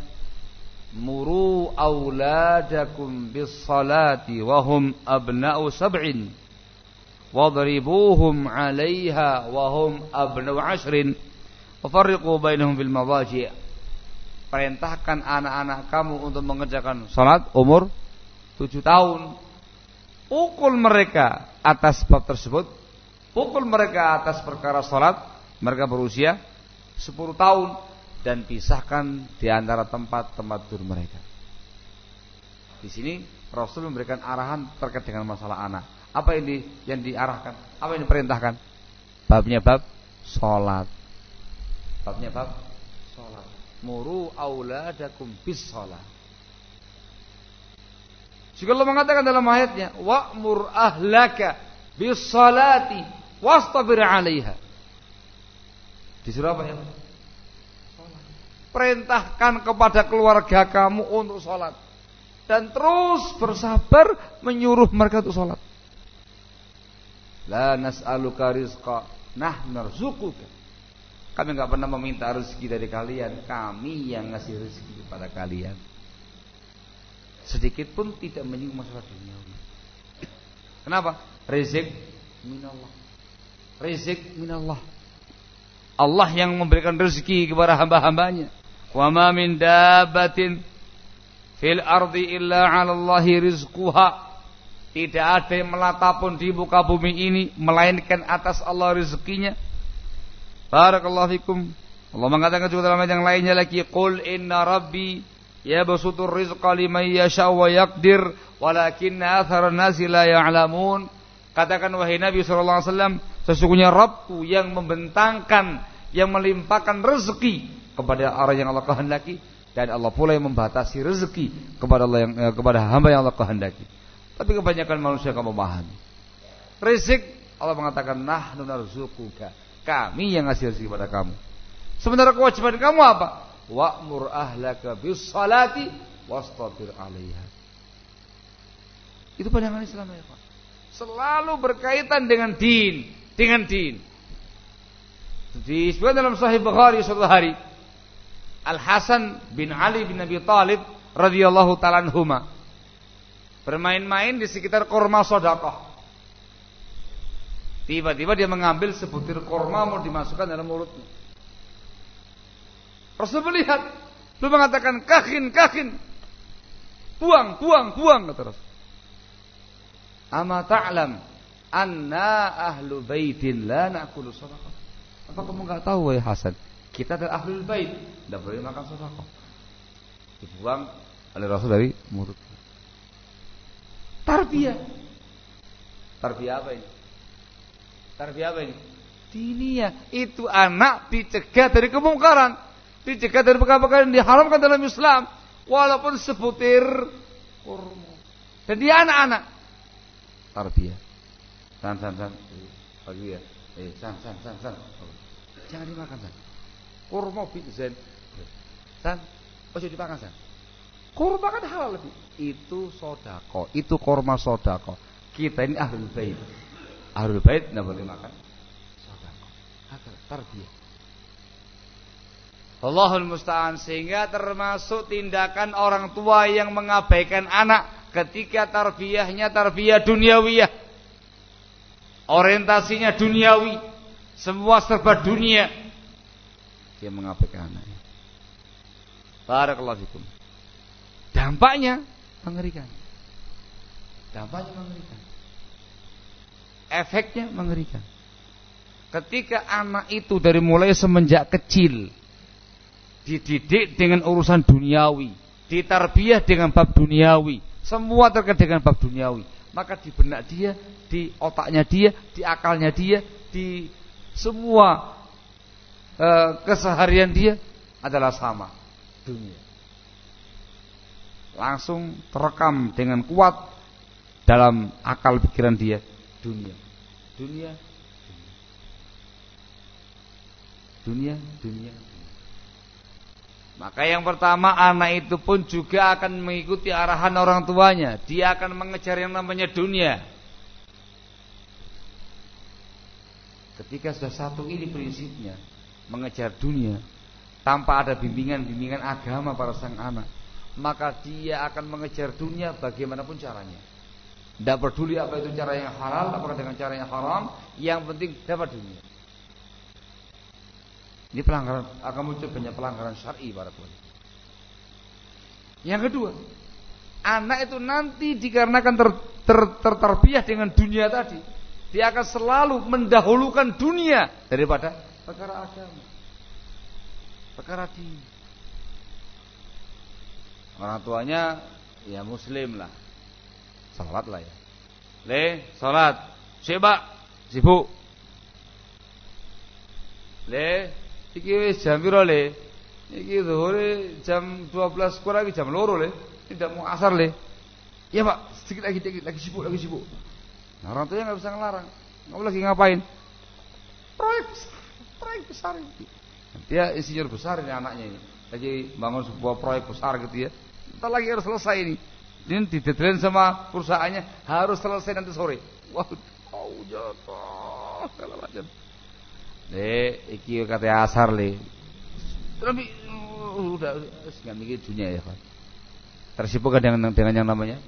muru auladakum bis salati wa hum abna'u sab'in wadribuhum 'alaiha wa hum abnau ashrin wa farriqu bainahum fil madaji' perintahkan anak-anak kamu untuk mengerjakan salat umur 7 tahun pukul mereka atas bab tersebut pukul mereka atas perkara salat mereka berusia 10 tahun dan pisahkan di antara tempat-tempat tidur mereka di sini Rasul memberikan arahan terkait dengan masalah anak apa di, yang diarahkan? Apa yang diperintahkan? Babnya bab salat. Babnya bab salat. Muru auladakum bis salat. Jika Allah mengatakan dalam ayatnya, wa'mur ahlaka salati wastabir 'alaiha. Disuruh apa ya? Perintahkan kepada keluarga kamu untuk sholat dan terus bersabar menyuruh mereka untuk sholat. La nas'aluka rizqa, nah narzuquka. Kami enggak pernah meminta rezeki dari kalian, kami yang ngasih rezeki kepada kalian. Sedikit pun tidak menyinggung masalah dunia. Kenapa? Rezeki minallah. Rezeki minallah. Allah yang memberikan rezeki kepada hamba-hambanya. Wa ma min dabbatin fil ardi illa 'ala Allahi rizquha tidak ada yang melata pun di muka bumi ini melainkan atas Allah rezekinya. Barakallahu fikum. Allah mengatakan juga dalam ayat yang lainnya lagi, "Qul inna rabbi yabsutur rizqa liman yasha wa yaqdir, walakinna athara nasi la ya'lamun." Katakan wahai Nabi sallallahu alaihi wasallam, sesungguhnya Rabbku yang membentangkan, yang melimpahkan rezeki kepada orang yang Allah kehendaki dan Allah pula yang membatasi rezeki kepada Allah yang eh, kepada hamba yang Allah kehendaki. Tapi kebanyakan manusia kamu memahami. Rizik Allah mengatakan nah narzuquka. Kami yang ngasih rezeki kepada kamu. Sementara kewajiban kamu apa? Wa'mur ahlaka bis salati wastabir 'alaiha. Itu pandangan Islam ya Pak. Selalu berkaitan dengan din, dengan din. Disebutkan dalam Sahih Bukhari suatu hari Al Hasan bin Ali bin Abi Talib radhiyallahu taala anhuma bermain-main di sekitar korma sodakoh. Tiba-tiba dia mengambil sebutir korma mau dimasukkan dalam mulutnya. Rasul melihat. Lu mengatakan kahin, kahin. Buang, buang, buang kata Rasul. Ama ta'lam anna ahlu baitin la na'kulu sadaqah. Apa kamu enggak tahu wahai Hasan? Kita adalah ahlul bait, tidak boleh makan sedekah. Dibuang oleh Rasul dari mulut. Tarbiyah. Tarbiyah apa ini? Tarbiyah apa ini? Diniyah. Itu anak dicegah dari kemungkaran. Dicegah dari perkara-perkara yang diharamkan dalam Islam. Walaupun sebutir kurma. Dan dia anak-anak. Tarbiyah. San, san, san. Pagi ya. Eh, san, san, san, san. Jangan dimakan, san. Kurma zen. San, ojo dimakan, san. Kurma kan halal lebih. Itu sodako. Itu kurma sodako. Kita ini ahlul bait. Ahlul bait tidak boleh makan sodako. Tarbiyah. Allahul musta'an sehingga termasuk tindakan orang tua yang mengabaikan anak ketika tarbiyahnya tarbiyah duniawiyah. Orientasinya duniawi, semua serba dunia. Dia mengabaikan anaknya. Barakallahu fikum. Dampaknya mengerikan. Dampaknya mengerikan. Efeknya mengerikan. Ketika anak itu dari mulai semenjak kecil dididik dengan urusan duniawi, ditarbiyah dengan bab duniawi, semua terkait dengan bab duniawi, maka di benak dia, di otaknya dia, di akalnya dia, di semua e, keseharian dia adalah sama dunia langsung terekam dengan kuat dalam akal pikiran dia dunia. Dunia. Dunia, dunia. Maka yang pertama anak itu pun juga akan mengikuti arahan orang tuanya. Dia akan mengejar yang namanya dunia. Ketika sudah satu ini prinsipnya, mengejar dunia tanpa ada bimbingan-bimbingan agama para sang anak, maka dia akan mengejar dunia bagaimanapun caranya. Tidak peduli apa itu cara yang halal, apakah dengan cara yang haram, yang penting dapat dunia. Ini pelanggaran akan muncul banyak pelanggaran syar'i tuan. Yang kedua, anak itu nanti dikarenakan ter, ter, ter, dengan dunia tadi, dia akan selalu mendahulukan dunia daripada perkara agama, perkara dini. Orang tuanya ya muslim lah. Salat lah ya. Le, salat. Sibak, sibuk. Le, iki wis jam piro le? Iki zuhur jam 12 kurang jam loro le. Tidak mau asar le. Ya pak, sedikit lagi, sedikit lagi sibuk, lagi sibuk. Nah, orang tuanya nggak bisa ngelarang. Kamu lagi ngapain? Proyek, proyek besar. Dia insinyur besar ini anaknya ini lagi bangun sebuah proyek besar gitu ya. Kita lagi harus selesai ini. Ini dideadline sama perusahaannya harus selesai nanti sore. Wah, wow, jatuh kalau macam. Le, iki kata asar le. Tapi uh, udah nggak mikir dunia ya kan. Tersibuk dengan dengan yang namanya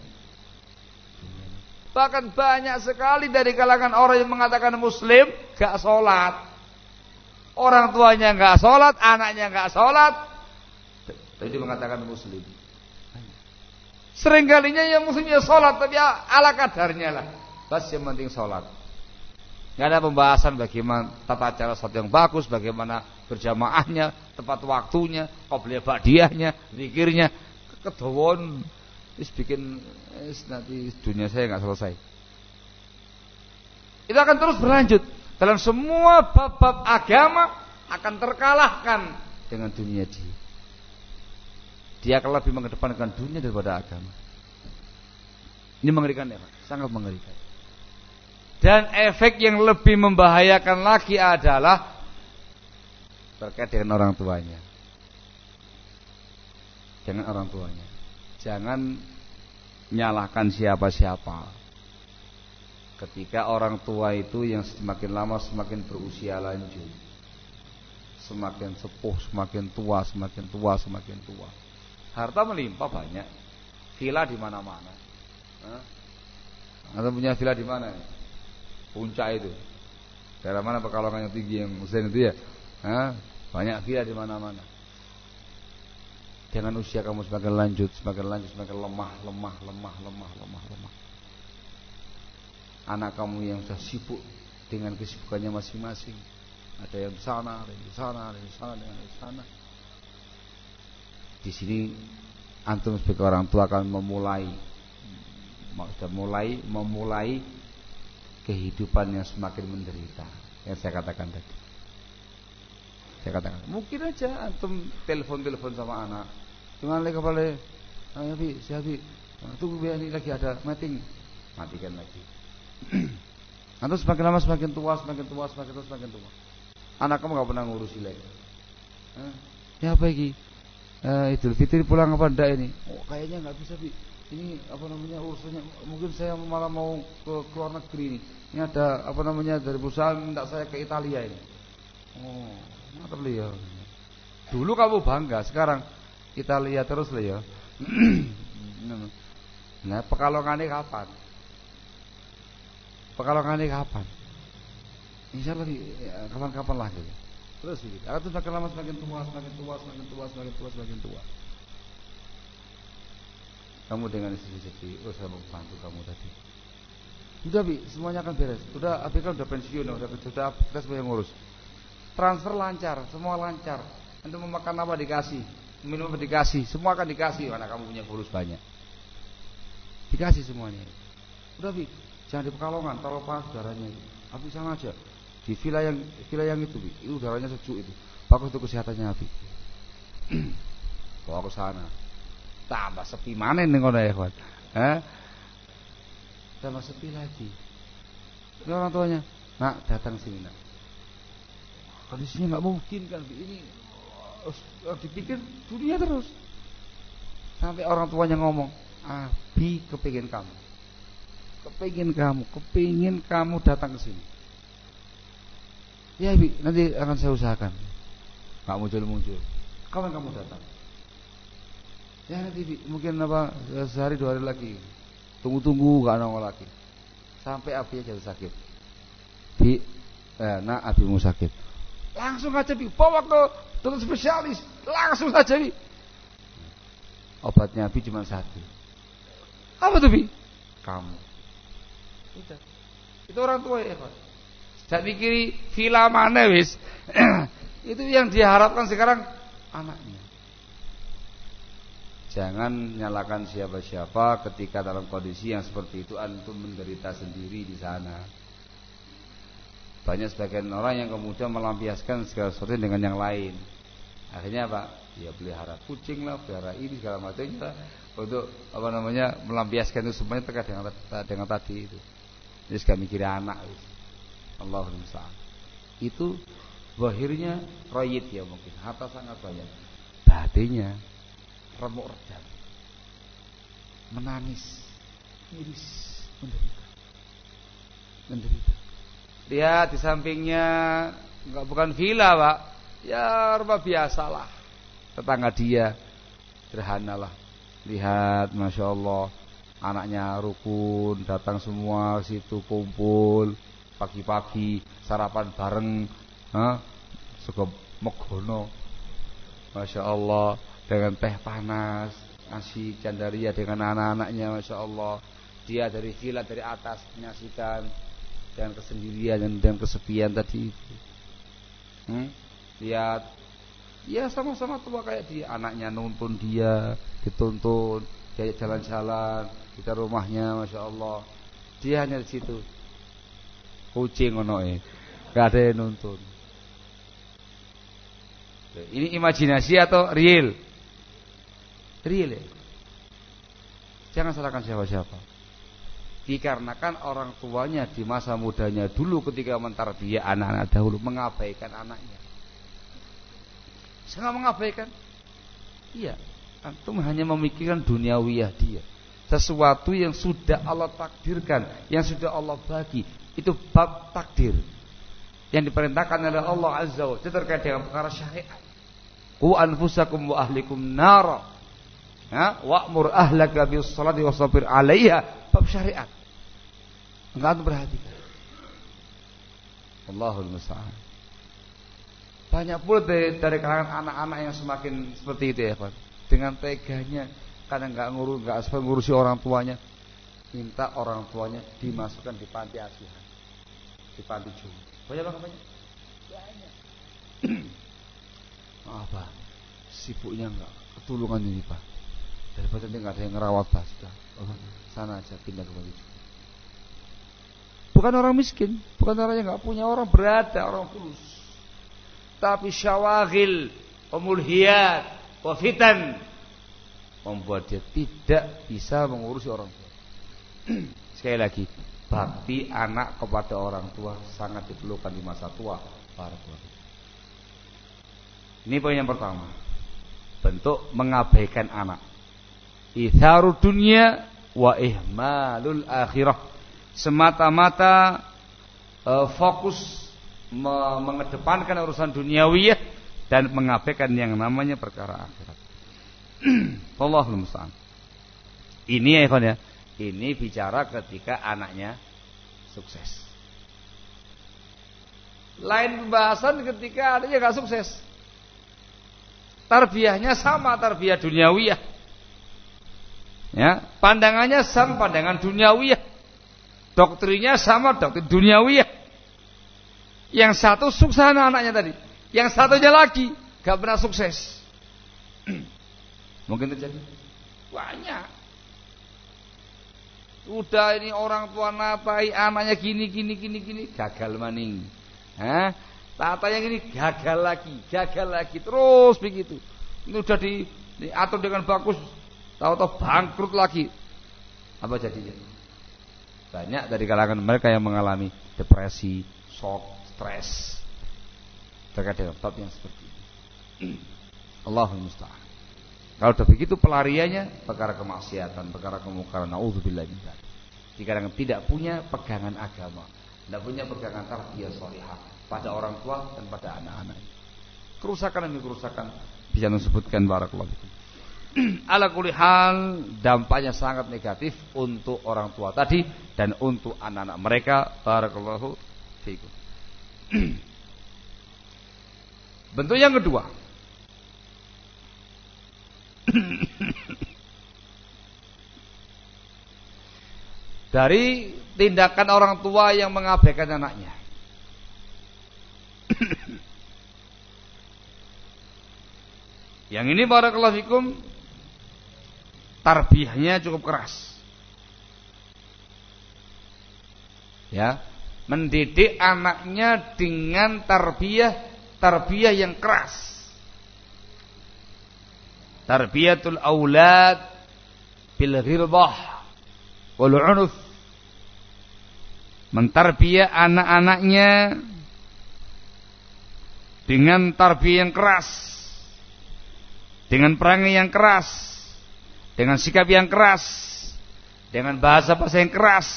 Bahkan banyak sekali dari kalangan orang yang mengatakan muslim gak sholat. Orang tuanya gak sholat, anaknya gak sholat, tapi dia mengatakan muslim. Seringkalinya yang muslimnya sholat tapi ala kadarnya lah. Bas yang penting sholat. Gak ada pembahasan bagaimana tata cara sholat yang bagus, bagaimana berjamaahnya, tepat waktunya, qobliyah ba'diyahnya, zikirnya, kedowon, is bikin is, nanti dunia saya nggak selesai. Itu akan terus berlanjut dalam semua bab-bab agama akan terkalahkan dengan dunia dia. Dia akan lebih mengedepankan dunia daripada agama. Ini mengerikan ya Pak, sangat mengerikan. Dan efek yang lebih membahayakan lagi adalah terkait dengan orang tuanya. Jangan orang tuanya. Jangan nyalahkan siapa-siapa. Ketika orang tua itu yang semakin lama semakin berusia lanjut. Semakin sepuh, semakin tua, semakin tua, semakin tua Harta melimpah banyak. Villa di mana-mana. Anda punya villa di mana? Puncak itu. Daerah mana pekalongan yang tinggi yang Muslim itu ya? Hah? Banyak villa di mana-mana. Dengan usia kamu semakin lanjut, semakin lanjut, semakin lemah, lemah, lemah, lemah, lemah, lemah. Anak kamu yang sudah sibuk dengan kesibukannya masing-masing. Ada yang di sana, ada yang di sana, ada yang di sana, ada yang di sana. Di sini antum sebagai orang tua akan memulai sudah mulai memulai kehidupan yang semakin menderita yang saya katakan tadi. Saya katakan, mungkin aja antum telepon-telepon sama anak. Gimana lagi kepala? Ayo bi, si Abi, tunggu biar ini lagi ada meeting. Matikan lagi. antum semakin lama semakin tua, semakin tua, semakin tua, semakin tua. Anak kamu gak pernah ngurusi lagi. Ya apa lagi? Uh, Idul Fitri pulang apa enggak ini? Oh, kayaknya nggak bisa bi ini apa namanya urusannya mungkin saya malah mau ke, luar negeri ini. Ini ada apa namanya dari perusahaan minta saya ke Italia ini. Oh, nggak ya. Dulu kamu bangga, sekarang Italia terus lah ya. nah, pekalongannya kapan? Pekalongannya kapan? Insya Allah kapan-kapan lah gitu. Terus gitu. Aku semakin lama semakin tua, semakin tua, semakin tua, semakin tua, semakin tua. Kamu dengan istri-istri, oh saya mau bantu kamu tadi. Udah bi, semuanya akan beres. Udah, kan udah pensiun, udah sudah kita semua yang ngurus. Transfer lancar, semua lancar. Untuk memakan apa dikasih, minum apa dikasih, semua akan dikasih karena kamu punya kurus banyak. Dikasih semuanya. Udah bi, jangan di Pekalongan, taruh panas udaranya. Abi sana aja di villa yang villa yang itu bi, itu udaranya sejuk itu. Bagus untuk kesehatannya Abi. Bawa ke sana tambah sepi. Mana nih ngono ya kawan eh? Tambah sepi lagi. Ini orang tuanya nak datang sini nak. Kondisinya nggak mungkin kan? Ini oh, dipikir dunia terus. Sampai orang tuanya ngomong Abi kepingin kamu. Kepingin kamu kepingin kamu datang ke sini. Ya Abi nanti akan saya usahakan. Nggak muncul muncul kapan kamu datang Ya nanti mungkin apa sehari dua hari lagi. Tunggu-tunggu gak nongol lagi. Sampai apinya jatuh sakit. Bi, eh, nak abimu sakit. Langsung aja bi, bawa ke dokter spesialis. Langsung saja bi. Obatnya bi cuma satu. Apa tuh bi? Kamu. Udah. Itu orang tua ya Pak. Saya pikir villa mana wis. itu yang diharapkan sekarang anaknya. Jangan nyalakan siapa-siapa ketika dalam kondisi yang seperti itu antum menderita sendiri di sana. Banyak sebagian orang yang kemudian melampiaskan segala sesuatu dengan yang lain. Akhirnya apa? Ya pelihara kucing lah, pelihara ini segala macam lah untuk apa namanya melampiaskan itu semuanya terkait dengan dengan tadi itu. Jadi sekarang mikir anak. Allahumma musta'an. Itu bahirnya royit ya mungkin harta sangat banyak. Batinnya remuk redam menangis. Miris menderita. Menderita. Lihat di sampingnya enggak bukan villa pak. Ya rumah biasalah tetangga dia sederhana lah. Lihat masya Allah anaknya rukun datang semua situ kumpul pagi-pagi sarapan bareng huh? suka megono masya Allah dengan teh panas, nasi candaria dengan anak-anaknya, masya Allah. Dia dari villa dari atas menyaksikan dengan kesendirian dan dengan kesepian tadi itu. Hmm? Lihat, ya sama-sama tua kayak dia, anaknya nuntun dia, dituntun, dia jalan-jalan, kita rumahnya, masya Allah. Dia hanya di situ, kucing onoe, gak ada yang nuntun. Ini imajinasi atau real? Real ya. Jangan salahkan siapa-siapa. Dikarenakan orang tuanya di masa mudanya dulu ketika dia anak-anak dahulu mengabaikan anaknya. Sangat mengabaikan. Iya, antum hanya memikirkan duniawiyah dia. Sesuatu yang sudah Allah takdirkan, yang sudah Allah bagi, itu bab takdir. Yang diperintahkan oleh Allah Azza wa Jalla terkait dengan perkara syariat. Ku anfusakum wa ahlikum nara Ya, wa'mur ahlaka bis salati wasabir 'alaiha bab syariat. Enggak perhatikan. Allahul musta'an. Banyak pula dari, dari kalangan anak-anak yang semakin seperti itu ya, Pak. dengan teganya kadang nggak ngurus nggak ngurusi orang tuanya minta orang tuanya dimasukkan di panti asuhan di panti jompo banyak apa banyak banyak apa sibuknya nggak ketulungan ini pak daripada nggak ada yang ngerawat pak sudah sana aja pindah ke panti jompo bukan orang miskin bukan orang yang nggak punya orang berada orang tulus tapi syawagil pemulhiat wafitan membuat dia tidak bisa mengurusi orang tua. Sekali lagi, bakti anak kepada orang tua sangat diperlukan di masa tua para tua. Ini poin yang pertama. Bentuk mengabaikan anak. Itharu dunia wa ihmalul akhirah. Semata-mata uh, fokus me mengedepankan urusan duniawiyah dan mengabaikan yang namanya perkara akhirat. Allahul musta'an. Ini ya ya. Ini bicara ketika anaknya sukses. Lain pembahasan ketika anaknya gak sukses. Tarbiyahnya sama tarbiyah duniawiyah. Ya, pandangannya sama pandangan duniawiyah. Doktrinya sama doktrin duniawiyah. Yang satu sukses anak-anaknya tadi. Yang satunya lagi gak pernah sukses. Mungkin terjadi? Banyak. Udah ini orang tua napai anaknya gini gini gini gini gagal maning. Hah? Tatanya gini gagal lagi, gagal lagi terus begitu. Ini udah di diatur dengan bagus, tahu-tahu bangkrut lagi. Apa jadinya? Banyak dari kalangan mereka yang mengalami depresi, shock, stres terkait dengan yang seperti ini. Allahumma musta'an. Kalau sudah begitu pelariannya perkara kemaksiatan, perkara kemungkaran. Nauzubillah min Jika tidak punya pegangan agama, tidak punya pegangan tarbiyah salihah pada orang tua dan pada anak-anak. Kerusakan demi kerusakan bisa disebutkan barakallahu. Ala kulli hal dampaknya sangat negatif untuk orang tua tadi dan untuk anak-anak mereka barakallahu fikum. Bentuk yang kedua, dari tindakan orang tua yang mengabaikan anaknya. yang ini barakallahu fikum tarbiyahnya cukup keras. Ya, mendidik anaknya dengan tarbiyah tarbiyah yang keras. Tarbiyatul aulad bil ghilbah wal unuf. Mentarbiyah anak-anaknya dengan tarbiyah yang keras dengan perangai yang keras dengan sikap yang keras dengan bahasa-bahasa yang keras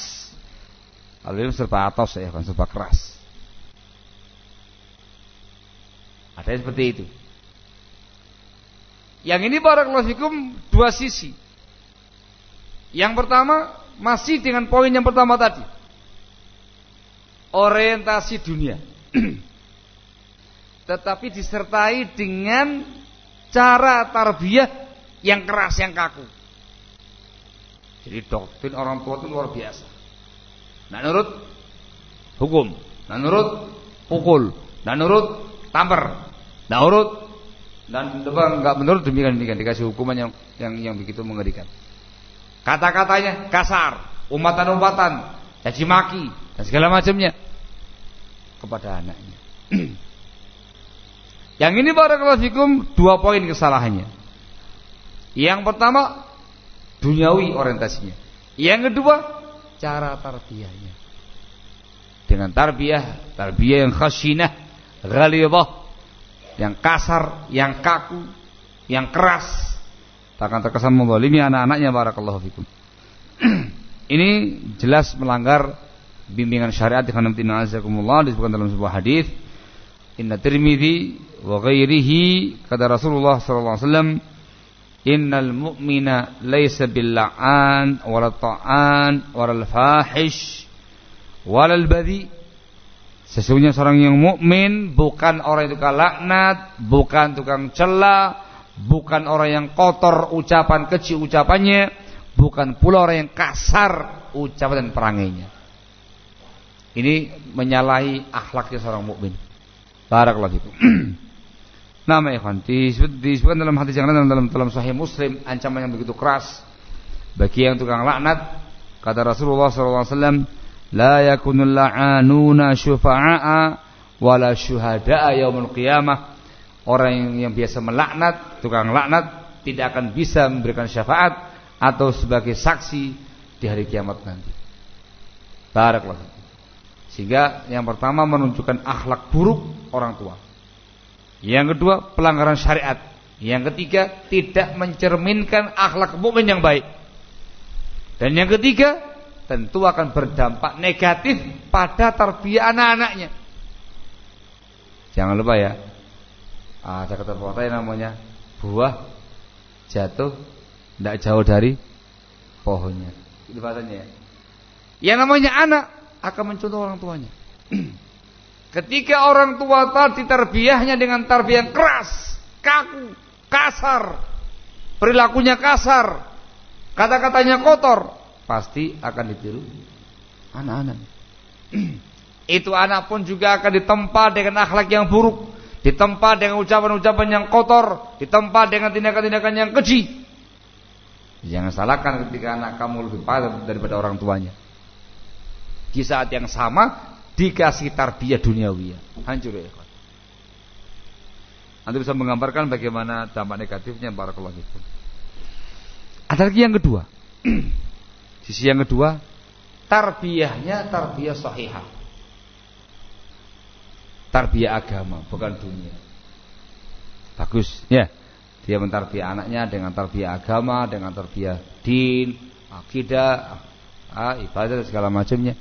kalau serba atos ya kan serba keras ada yang seperti itu yang ini barakallahu fikum dua sisi. Yang pertama masih dengan poin yang pertama tadi. Orientasi dunia. Tetapi disertai dengan cara tarbiyah yang keras, yang kaku. Jadi doktrin orang tua itu luar biasa. Nah nurut hukum, nah nurut pukul, nah nurut tampar, nah nurut dan depan nggak menurut demikian demikian dikasih hukuman yang yang yang begitu mengerikan. Kata-katanya kasar, umatan-umatan, caci maki dan segala macamnya kepada anaknya. yang ini barakallahu fikum dua poin kesalahannya. Yang pertama duniawi orientasinya. Yang kedua cara tarbiyahnya. Dengan tarbiyah, tarbiyah yang khasyinah, ghalidhah, yang kasar, yang kaku, yang keras, takkan terkesan membalimi anak-anaknya barakallahu fikum. Ini jelas melanggar bimbingan syariat di kanam tina azakumullah disebutkan dalam sebuah hadis Inna Tirmidzi wa ghairihi kata Rasulullah sallallahu alaihi wasallam Innal mu'mina laysa bil la'an wala ta'an wala fahish wala badhi Sesungguhnya seorang yang mukmin bukan orang yang tukang laknat, bukan tukang cela, bukan orang yang kotor ucapan keji ucapannya, bukan pula orang yang kasar ucapan dan perangainya. Ini menyalahi akhlaknya seorang mukmin. Barakallahu fikum. Nama ikhwan disebutkan dalam hadis yang lain dalam dalam Sahih Muslim ancaman yang begitu keras bagi yang tukang laknat. Kata Rasulullah SAW la yakunul la'anuna syufa'a wala syuhada'a yaumul qiyamah. Orang yang, yang biasa melaknat tukang laknat tidak akan bisa memberikan syafaat atau sebagai saksi di hari kiamat nanti. Barakallahu sehingga yang pertama menunjukkan akhlak buruk orang tua yang kedua, pelanggaran syariat. Yang ketiga, tidak mencerminkan akhlak mukmin yang baik. Dan yang ketiga, tentu akan berdampak negatif pada tarbiyah anak-anaknya. Jangan lupa ya. Ada kata pepatah namanya buah jatuh tidak jauh dari pohonnya. Itu bahasanya ya. Yang namanya anak akan mencontoh orang tuanya. Ketika orang tua tadi terbiahnya dengan tarbiyah yang keras, kaku, kasar, perilakunya kasar, kata-katanya kotor, pasti akan ditiru anak-anak. Itu anak pun juga akan ditempa dengan akhlak yang buruk, ditempa dengan ucapan-ucapan yang kotor, ditempa dengan tindakan-tindakan yang keji. Jangan salahkan ketika anak kamu lebih parah daripada orang tuanya. Di saat yang sama dikasih tarbiyah duniawi hancur ya ikhwan. Anda bisa menggambarkan bagaimana dampak negatifnya barakallahu fikum. Ada lagi yang kedua. Sisi yang kedua tarbiyahnya tarbiyah sahihah. Tarbiyah agama bukan dunia. Bagus ya. Dia mentarbiyah anaknya dengan tarbiyah agama dengan tarbiyah din akidah ah, ibadah segala macamnya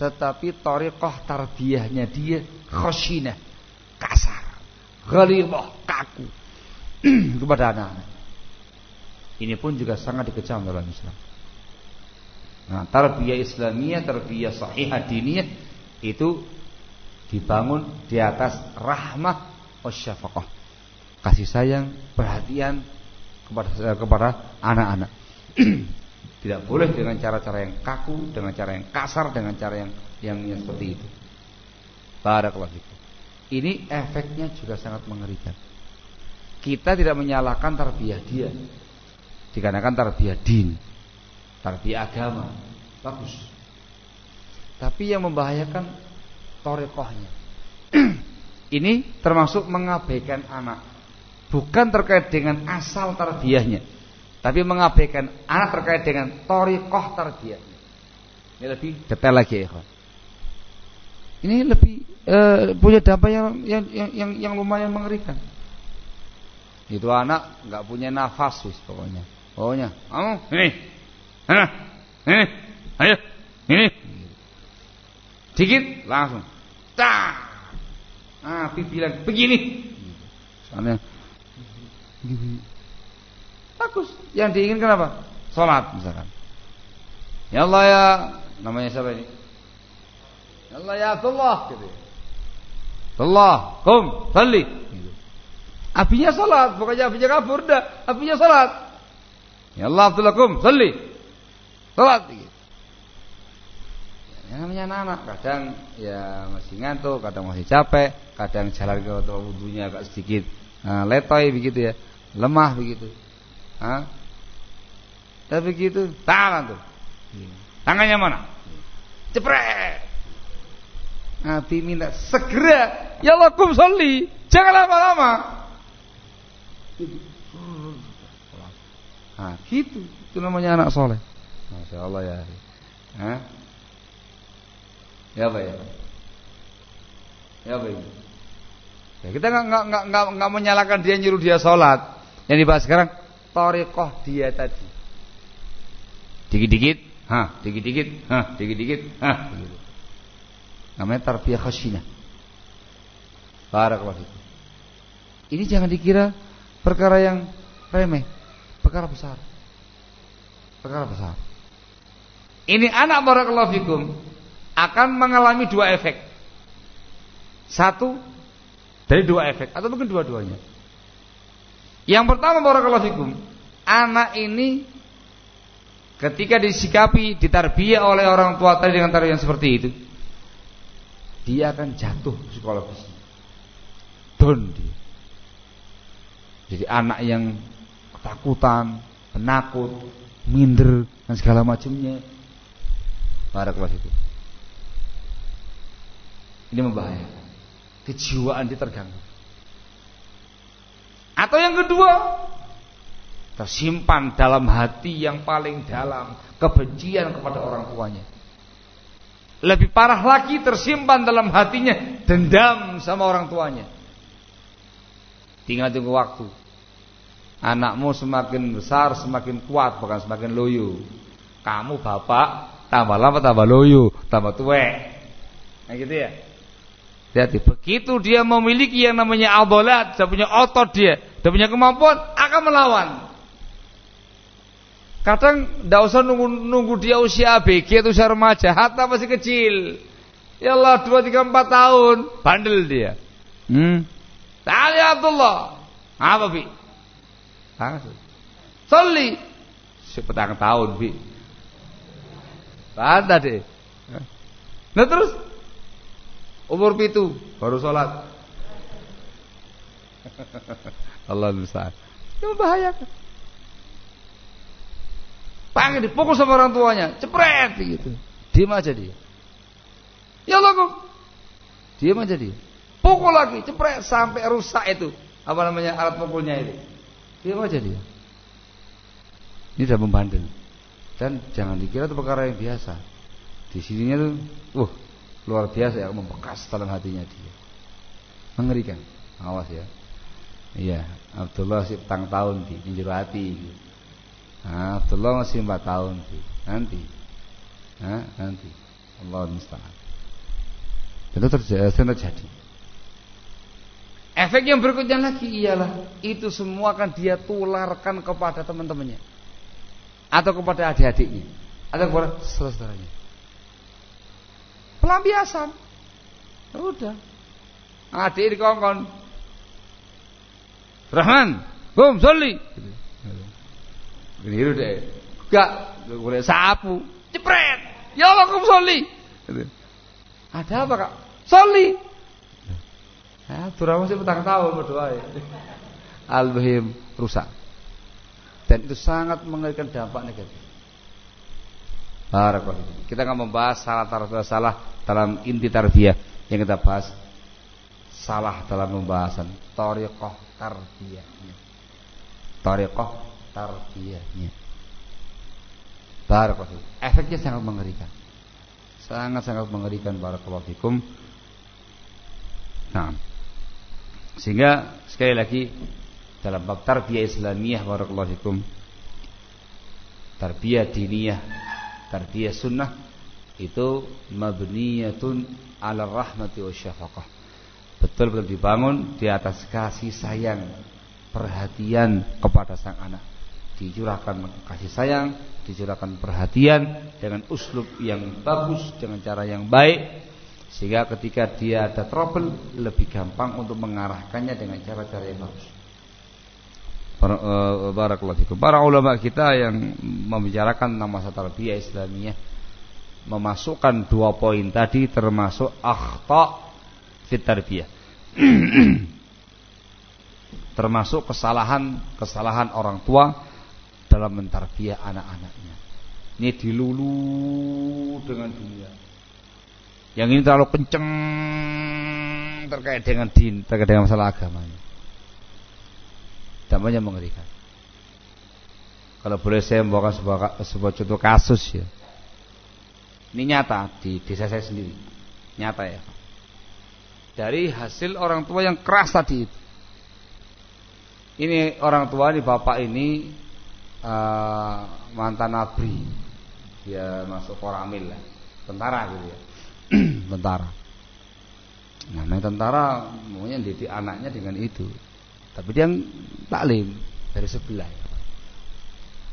tetapi tariqah tarbiyahnya dia khashinah, kasar, ghalidhah, kaku kepada anak-anak. Ini pun juga sangat dikecam dalam Islam. Nah, tarbiyah Islamiyah, tarbiyah sahihah diniyah itu dibangun di atas rahmah wasyafaqah. Kasih sayang, perhatian kepada kepada anak-anak. Tidak boleh dengan cara-cara yang kaku, dengan cara yang kasar, dengan cara yang yang, yang seperti itu. Barakallahu fikum. Ini efeknya juga sangat mengerikan. Kita tidak menyalahkan tarbiyah dia. Dikarenakan tarbiyah din, tarbiyah agama. Bagus. Tapi yang membahayakan torekohnya. Ini termasuk mengabaikan anak. Bukan terkait dengan asal tarbiyahnya tapi mengabaikan anak terkait dengan torikoh tarbiyah. Ini lebih detail lagi ya, Ini lebih e, punya dampak yang yang, yang yang lumayan mengerikan. Itu anak nggak punya nafas wis pokoknya. Pokoknya, kamu ini, sana, ini, ayo, ini. Dikit langsung. Tak. Ah, bilang begini. Sana. Bagus. Yang diinginkan apa? Salat misalkan. Ya Allah ya namanya siapa ini? Ya Allah ya Abdullah gitu. Allah, kum, salli. Gitu. Apinya salat, bukannya apinya kabur dah. Apinya salat. Ya Allah Abdullah kum, salli. Salat gitu. Ya, namanya anak-anak kadang ya masih ngantuk, kadang masih capek, kadang jalan ke wudhunya agak sedikit nah, letoy begitu ya, lemah begitu. Hah? Tapi gitu, tangan tuh. Tangannya mana? Cepret. Nabi minta segera, ya Allah kum soli, jangan lama-lama. Nah, gitu. Itu namanya anak soleh. Masya Allah ya. Hah? Ya apa ya? Ya apa ini? Ya, kita nggak nggak nggak nggak menyalahkan dia nyuruh dia sholat. Yang dibahas sekarang torikoh dia tadi. Dikit-dikit, ha, dikit-dikit, ha, dikit-dikit, ha. Namanya tarbiyah khasyinah. Barakallahu fikum. Ini jangan dikira perkara yang remeh, perkara besar. Perkara besar. Ini anak barakallahu fikum akan mengalami dua efek. Satu dari dua efek atau mungkin dua-duanya. Yang pertama barakallahu fikum, anak ini ketika disikapi, ditarbiyah oleh orang tua tadi dengan tarbiyah seperti itu, dia akan jatuh psikologis. Don dia. Jadi anak yang ketakutan, penakut, minder dan segala macamnya. Barakallahu itu. Ini membahayakan. Kejiwaan dia terganggu. Atau yang kedua, tersimpan dalam hati yang paling dalam kebencian kepada orang tuanya. Lebih parah lagi tersimpan dalam hatinya dendam sama orang tuanya. Tinggal tunggu waktu. Anakmu semakin besar semakin kuat bukan semakin loyo. Kamu bapak tambah lama tambah loyo, tambah tuwek. Nah gitu ya. Jadi begitu dia memiliki yang namanya adolat, dia punya otot dia, dia punya kemampuan akan melawan. Kadang tidak usah nunggu, nunggu dia usia ABG atau usia remaja, hatta masih kecil. Ya Allah, 2, 3, 4 tahun, bandel dia. Hmm. Tali Abdullah. Apa, Bi? Langsung. Soli. Sepetang tahun, Bi. Ada deh. Nah terus umur pitu baru sholat. Allah besar. Ini membahayakan. Panggil dipukul sama orang tuanya, cepret gitu. Diam aja dia. Ya Allah kok. Diam aja dia. Pukul lagi, cepret sampai rusak itu. Apa namanya alat pukulnya itu. Diam aja dia. Ini sudah membandel. Dan jangan dikira itu perkara yang biasa. Di sininya tuh, uh, luar biasa ya membekas dalam hatinya dia. Mengerikan. Awas ya. Iya, Abdullah sih petang tahun di injur hati. Nah, Abdullah masih empat tahun sih. Nanti. Nah, nanti. Allah musta'an. Itu terjadi, terjadi. Efek yang berikutnya lagi ialah itu semua akan dia tularkan kepada teman-temannya atau kepada adik-adiknya atau kepada saudara-saudaranya. Pelampiasan. Udah. Adik dikongkon. Rahman, bum, soli. Keliru deh. Gak, boleh sapu. Jepret. Ya Allah, kum soli. Ada apa kak? Soli. Ya, turun masih petang tahun berdoa ya. Al-Bahim rusak. Dan itu sangat mengerikan dampak negatif. Barakallahu. Kita akan membahas salah tarbiyah salah dalam inti tarbiyah yang kita bahas salah dalam pembahasan tariqah tarbiyahnya. Tariqah tarbiyahnya. Barakallahu. Efeknya sangat mengerikan. Sangat-sangat mengerikan barakallahu fikum. Nah. Sehingga sekali lagi dalam bab tarbiyah Islamiyah barakallahu fikum. Tarbiyah diniyah, tarbiyah sunnah itu mabniyatun ala rahmati wa syafaqah. Betul-betul dibangun di atas kasih sayang, perhatian kepada sang anak. Dicurahkan kasih sayang, dicurahkan perhatian dengan uslub yang bagus, dengan cara yang baik, sehingga ketika dia ada trouble lebih gampang untuk mengarahkannya dengan cara-cara yang bagus. Eh. Para ulama kita yang membicarakan tentang masa Islamiyah memasukkan dua poin tadi termasuk akhta fit tarbiyah. termasuk kesalahan-kesalahan orang tua dalam mentarbiyah anak-anaknya. Ini dilulu dengan dunia yang ini terlalu kenceng terkait dengan din, terkait dengan masalah agamanya. Dampaknya mengerikan. Kalau boleh saya membawakan sebuah, sebuah contoh kasus ya. Ini nyata di desa saya sendiri. Nyata ya. Dari hasil orang tua yang keras tadi itu. Ini orang tua ini bapak ini uh, mantan abri. Dia masuk koramil lah. Tentara gitu ya tentara. Namanya tentara maunya didik anaknya dengan itu. Tapi dia taklim dari sebelah ya.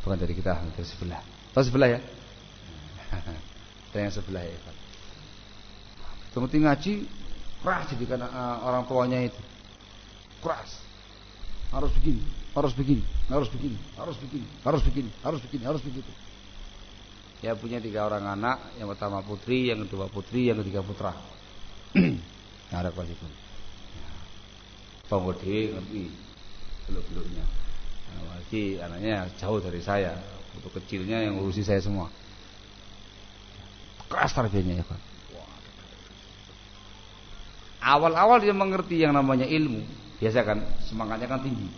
Bukan dari kita, dari sebelah. Tahu sebelah ya? dari yang sebelah ya. Kemudian ngaji keras jadi karena uh, orang tuanya itu. Keras. harus begini, harus begini, harus begini, harus begini, harus begini, harus begini, harus begitu. Ya punya tiga orang anak, yang pertama putri, yang kedua putri, yang ketiga putra. ada kelas itu. Penggede ngerti beluk-beluknya. Nah, lagi anaknya jauh dari saya, untuk kecilnya yang ngurusi saya semua. Keras tarbiyahnya ya kan. Awal-awal dia mengerti yang namanya ilmu, biasa kan semangatnya kan tinggi,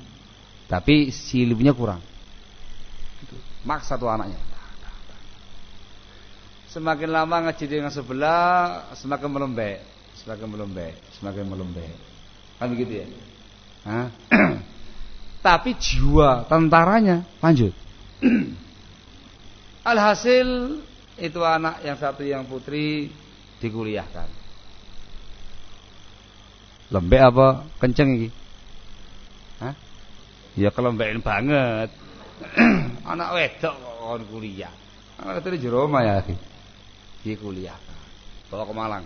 tapi si ilmunya kurang. Gitu. Maksa tuh anaknya. Semakin lama ngaji dengan sebelah, semakin melembek, semakin melembek, semakin melembek. Kan begitu ya? Tapi jiwa tentaranya lanjut. Alhasil itu anak yang satu yang putri dikuliahkan. Lembek apa? Kenceng iki? Hah? Ya kelembekin banget. anak wedok kok kuliah. Anak itu di Jeroma ya, di kuliah. Bawa ke Malang.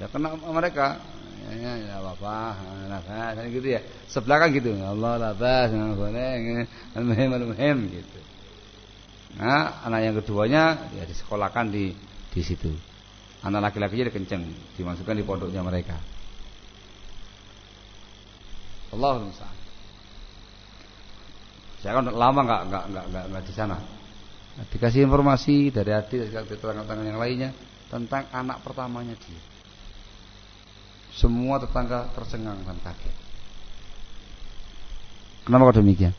Ya, kena mereka. Ya, ya, ya apa apa gitu ya. Sebelah kan gitu. Allah labas boleh. Almuhim almuhim gitu. Nah anak yang keduanya ya disekolahkan di di situ anak laki-lakinya dikenceng dimasukkan di pondoknya mereka Allah saya kan lama nggak nggak nggak nggak di sana dikasih informasi dari adik dari tetangga-tetangga yang lainnya tentang anak pertamanya dia. Semua tetangga tercengang dan kaget. Kenapa kok demikian?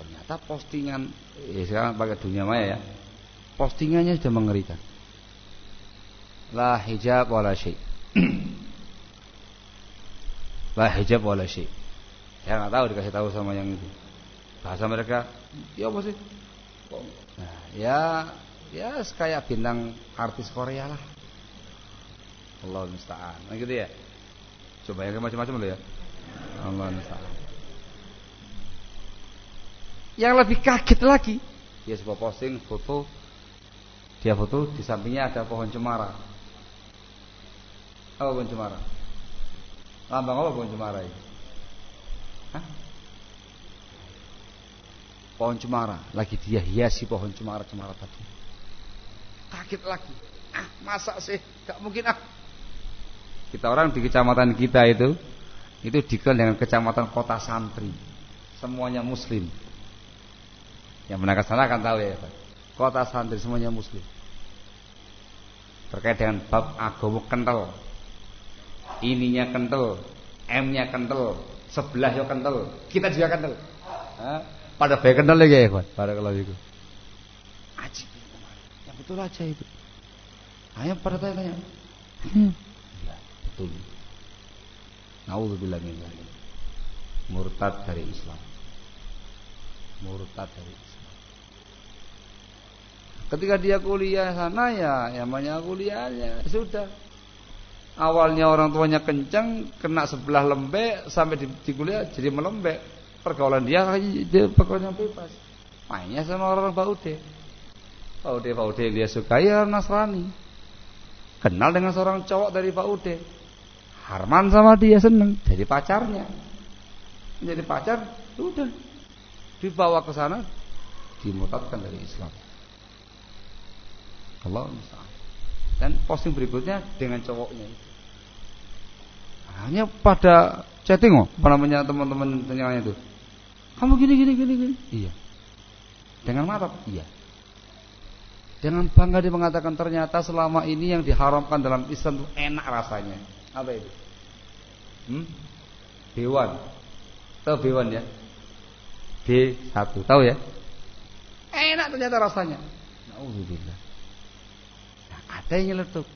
Ternyata postingan, ya sekarang pakai dunia maya ya, postingannya sudah mengerikan. La hijab wala syai. La hijab wala syai. Saya nggak tahu dikasih tahu sama yang itu. Bahasa mereka, ya apa sih? Nah, ya ya kayak bintang artis Korea lah. Allah musta'an. Nah gitu ya. Coba yang macam-macam lo ya. Allah musta'an. Yang lebih kaget lagi, dia sebuah posting foto dia foto di sampingnya ada pohon cemara. Apa pohon cemara? Lambang apa pohon cemara ini? Hah? pohon cemara. Lagi dia hiasi pohon cemara-cemara tadi. Kaget lagi. Ah masa sih? Gak mungkin ah. Kita orang di kecamatan kita itu itu dikenal dengan kecamatan kota santri. Semuanya muslim. Yang ke sana akan tahu ya Pak. kota santri semuanya muslim. Terkait dengan bab agama kental ininya kental M-nya kental sebelah yo kental kita juga kental pada baik lagi ya kawan. Pada kalau itu. Aji. Yang betul aja itu. Ayam pada tanya-tanya. Hmm. Ya, betul. Nauzubillah min Murtad dari Islam. Murtad dari Islam. Ketika dia kuliah sana ya, yang banyak kuliahnya sudah. Awalnya orang tuanya kencang, kena sebelah lembek sampai di, di kuliah jadi melembek. Pergaulan dia dia pergaulan bebas. Mainnya sama orang Baude Baude Baude dia suka ya Nasrani. Kenal dengan seorang cowok dari Baude Harman sama dia seneng. Jadi pacarnya. Jadi pacar udah. Dibawa ke sana dimutatkan dari Islam. Allah dan posting berikutnya dengan cowoknya hanya pada chatting oh apa namanya teman-teman yang itu kamu gini gini gini gini. Iya. Dengan mata? Iya. Dengan bangga dia mengatakan ternyata selama ini yang diharamkan dalam Islam itu enak rasanya. Apa itu? Hmm? Dewan. Tahu Dewan ya? D1. Tahu ya? Enak ternyata rasanya. Nauzubillah. Ada yang nyeletuk.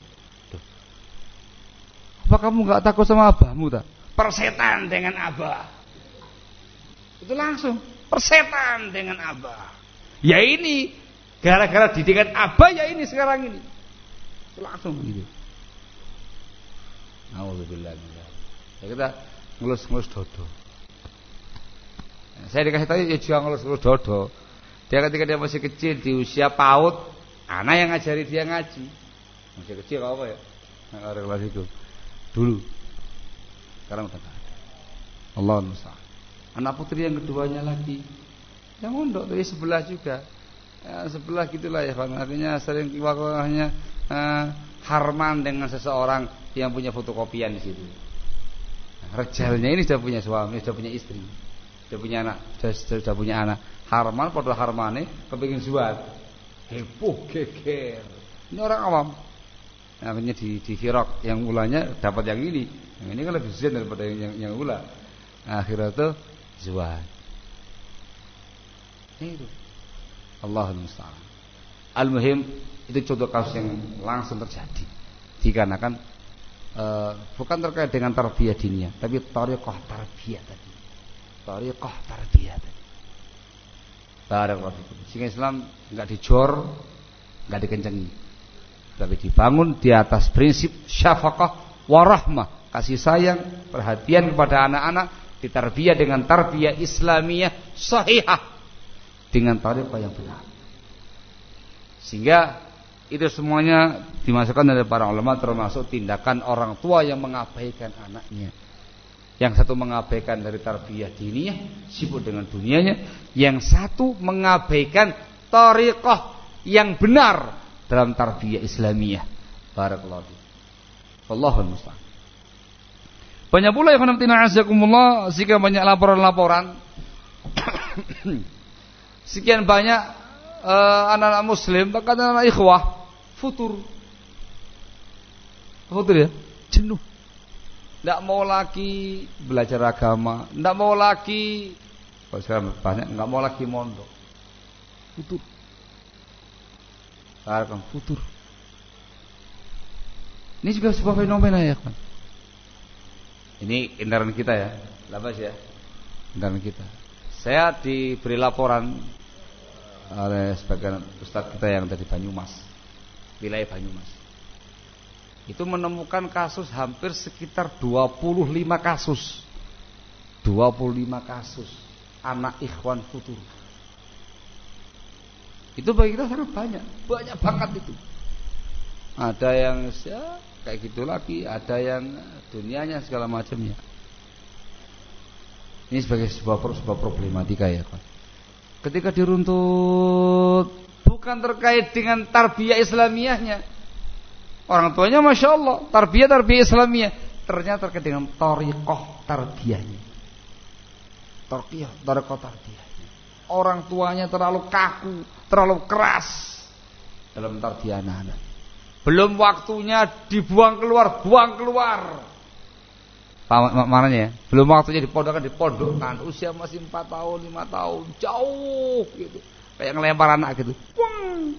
Apa kamu nggak takut sama abahmu tak? Persetan dengan abah. Itu langsung persetan dengan Abah. Ya ini gara-gara didikan Abah ya ini sekarang ini. Itu langsung begitu. Alhamdulillah. Ya kita ngelus-ngelus dodo. Saya dikasih tahu ya jangan ngelus-ngelus dodo. Dia ketika dia masih kecil di usia PAUD, anak yang ngajari dia ngaji. Masih kecil apa ya? Nah, kelas itu. Dulu. Sekarang udah enggak ada. Allah musta'an. Anak putri yang keduanya lagi yang mondok dari sebelah juga. Ya, sebelah gitulah ya Pak. Artinya sering waktunya uh, harman dengan seseorang yang punya fotokopian di situ. Rejalnya ini sudah punya suami, sudah punya istri, sudah punya anak, sudah, sudah, sudah punya anak. Harman pada harmane kepingin suat. Heboh geger. Ini orang awam. Akhirnya di di firok yang ulanya dapat yang ini. Yang ini kan lebih zen daripada yang yang, yang ula. Akhirnya tuh zuat. Itu. Allah musta'an. Al-muhim itu contoh kasus yang langsung terjadi. Dikarenakan uh, bukan terkait dengan tarbiyah dinia, tapi tariqah tarbiyah tadi. Tariqah tarbiyah tadi. Barakallahu Sehingga Islam enggak dijor, enggak dikencengi. Tapi dibangun di atas prinsip syafaqah warahmah, kasih sayang, perhatian kepada anak-anak, ditarbiyah dengan tarbiyah Islamiyah sahihah dengan tariqah yang benar. Sehingga itu semuanya dimasukkan oleh para ulama termasuk tindakan orang tua yang mengabaikan anaknya. Yang satu mengabaikan dari tarbiyah diniyah, sibuk dengan dunianya. Yang satu mengabaikan tariqah yang benar dalam tarbiyah Islamiyah. Barakallahu Allahul musta'an. Banyak pula yang khonamtina azakumullah jika banyak laporan-laporan sekian banyak eh, anak-anak uh, muslim bahkan anak, -anak ikhwah futur. Futur ya, jenuh. Tidak mau lagi belajar agama, tidak mau lagi kalau sekarang banyak nggak mau lagi mondok. Futur. Sekarang futur. Ini juga sebuah fenomena ya kan. Ini kendaraan kita ya, labas ya, kendaraan kita. Saya diberi laporan oleh sebagian ustadz kita yang dari Banyumas wilayah Banyumas. Itu menemukan kasus hampir sekitar 25 kasus. 25 kasus anak ikhwan futur. Itu bagi kita sangat banyak, banyak banget itu. Ada yang ya, kayak gitu lagi, ada yang dunianya segala macamnya. Ini sebagai sebuah, sebuah problematika ya Pak. Ketika diruntut bukan terkait dengan tarbiyah Islamiyahnya. Orang tuanya masya Allah tarbiyah tarbiyah Islamiyah ternyata terkait dengan torikoh tarbiyahnya. Tarbiyah, torikoh tarbiyahnya. Orang tuanya terlalu kaku, terlalu keras dalam tarbiyah anak-anak. Belum waktunya dibuang keluar, buang keluar. Maknanya ya, belum waktunya dipondokkan, dipondokkan. Usia masih 4 tahun, 5 tahun, jauh gitu kayak ngelempar anak gitu. Wong.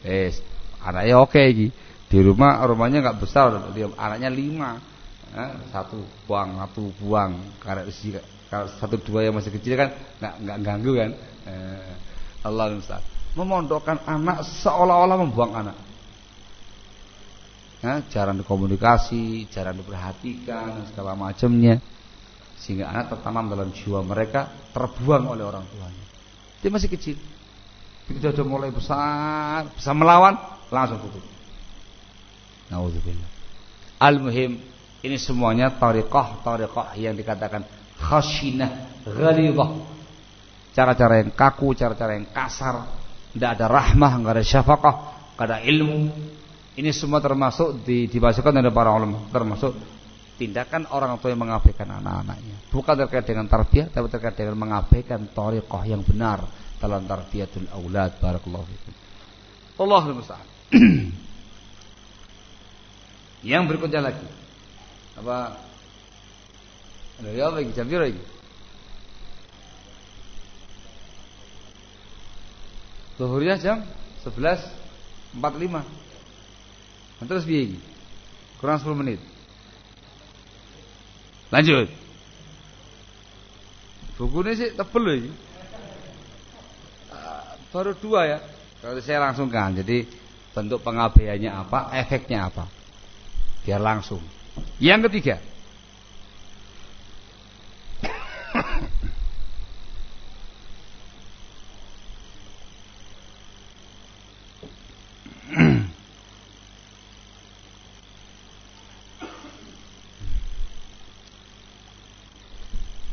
Eh, anaknya oke okay, gitu. Di rumah rumahnya nggak besar, anaknya lima, satu buang, satu buang. Karena usia kalau satu dua yang masih kecil kan nggak nggak ganggu kan. Eh, Allah. Memondokkan anak seolah-olah membuang anak. Nah, jarang dikomunikasi, jarang diperhatikan, segala macamnya, sehingga anak tertanam dalam jiwa mereka terbuang oleh orang tuanya. Dia masih kecil. Begitu sudah mulai besar, bisa melawan, langsung tutup. Nauzubillah. Al-muhim ini semuanya tariqah, tariqah yang dikatakan khashinah, ghalidhah. Cara-cara yang kaku, cara-cara yang kasar, tidak ada rahmah, tidak ada syafaqah, tidak ada ilmu. Ini semua termasuk dimasukkan oleh para ulama, termasuk tindakan orang tua yang mengabaikan anak-anaknya. Bukan terkait dengan tarbiyah, tapi terkait dengan mengabaikan tariqah yang benar dalam tarbiyatul aulad. Barakallahu fikum. Allahul musta'an. yang berikutnya lagi. Apa? Ya lagi jam lagi? Zuhurnya jam 11.45. Terus biaya Kurang 10 menit. Lanjut. Buku ini sih tebel loh ini. Baru dua ya. Kalau saya langsung kan, jadi bentuk pengabaiannya apa, efeknya apa. Biar langsung. Yang ketiga.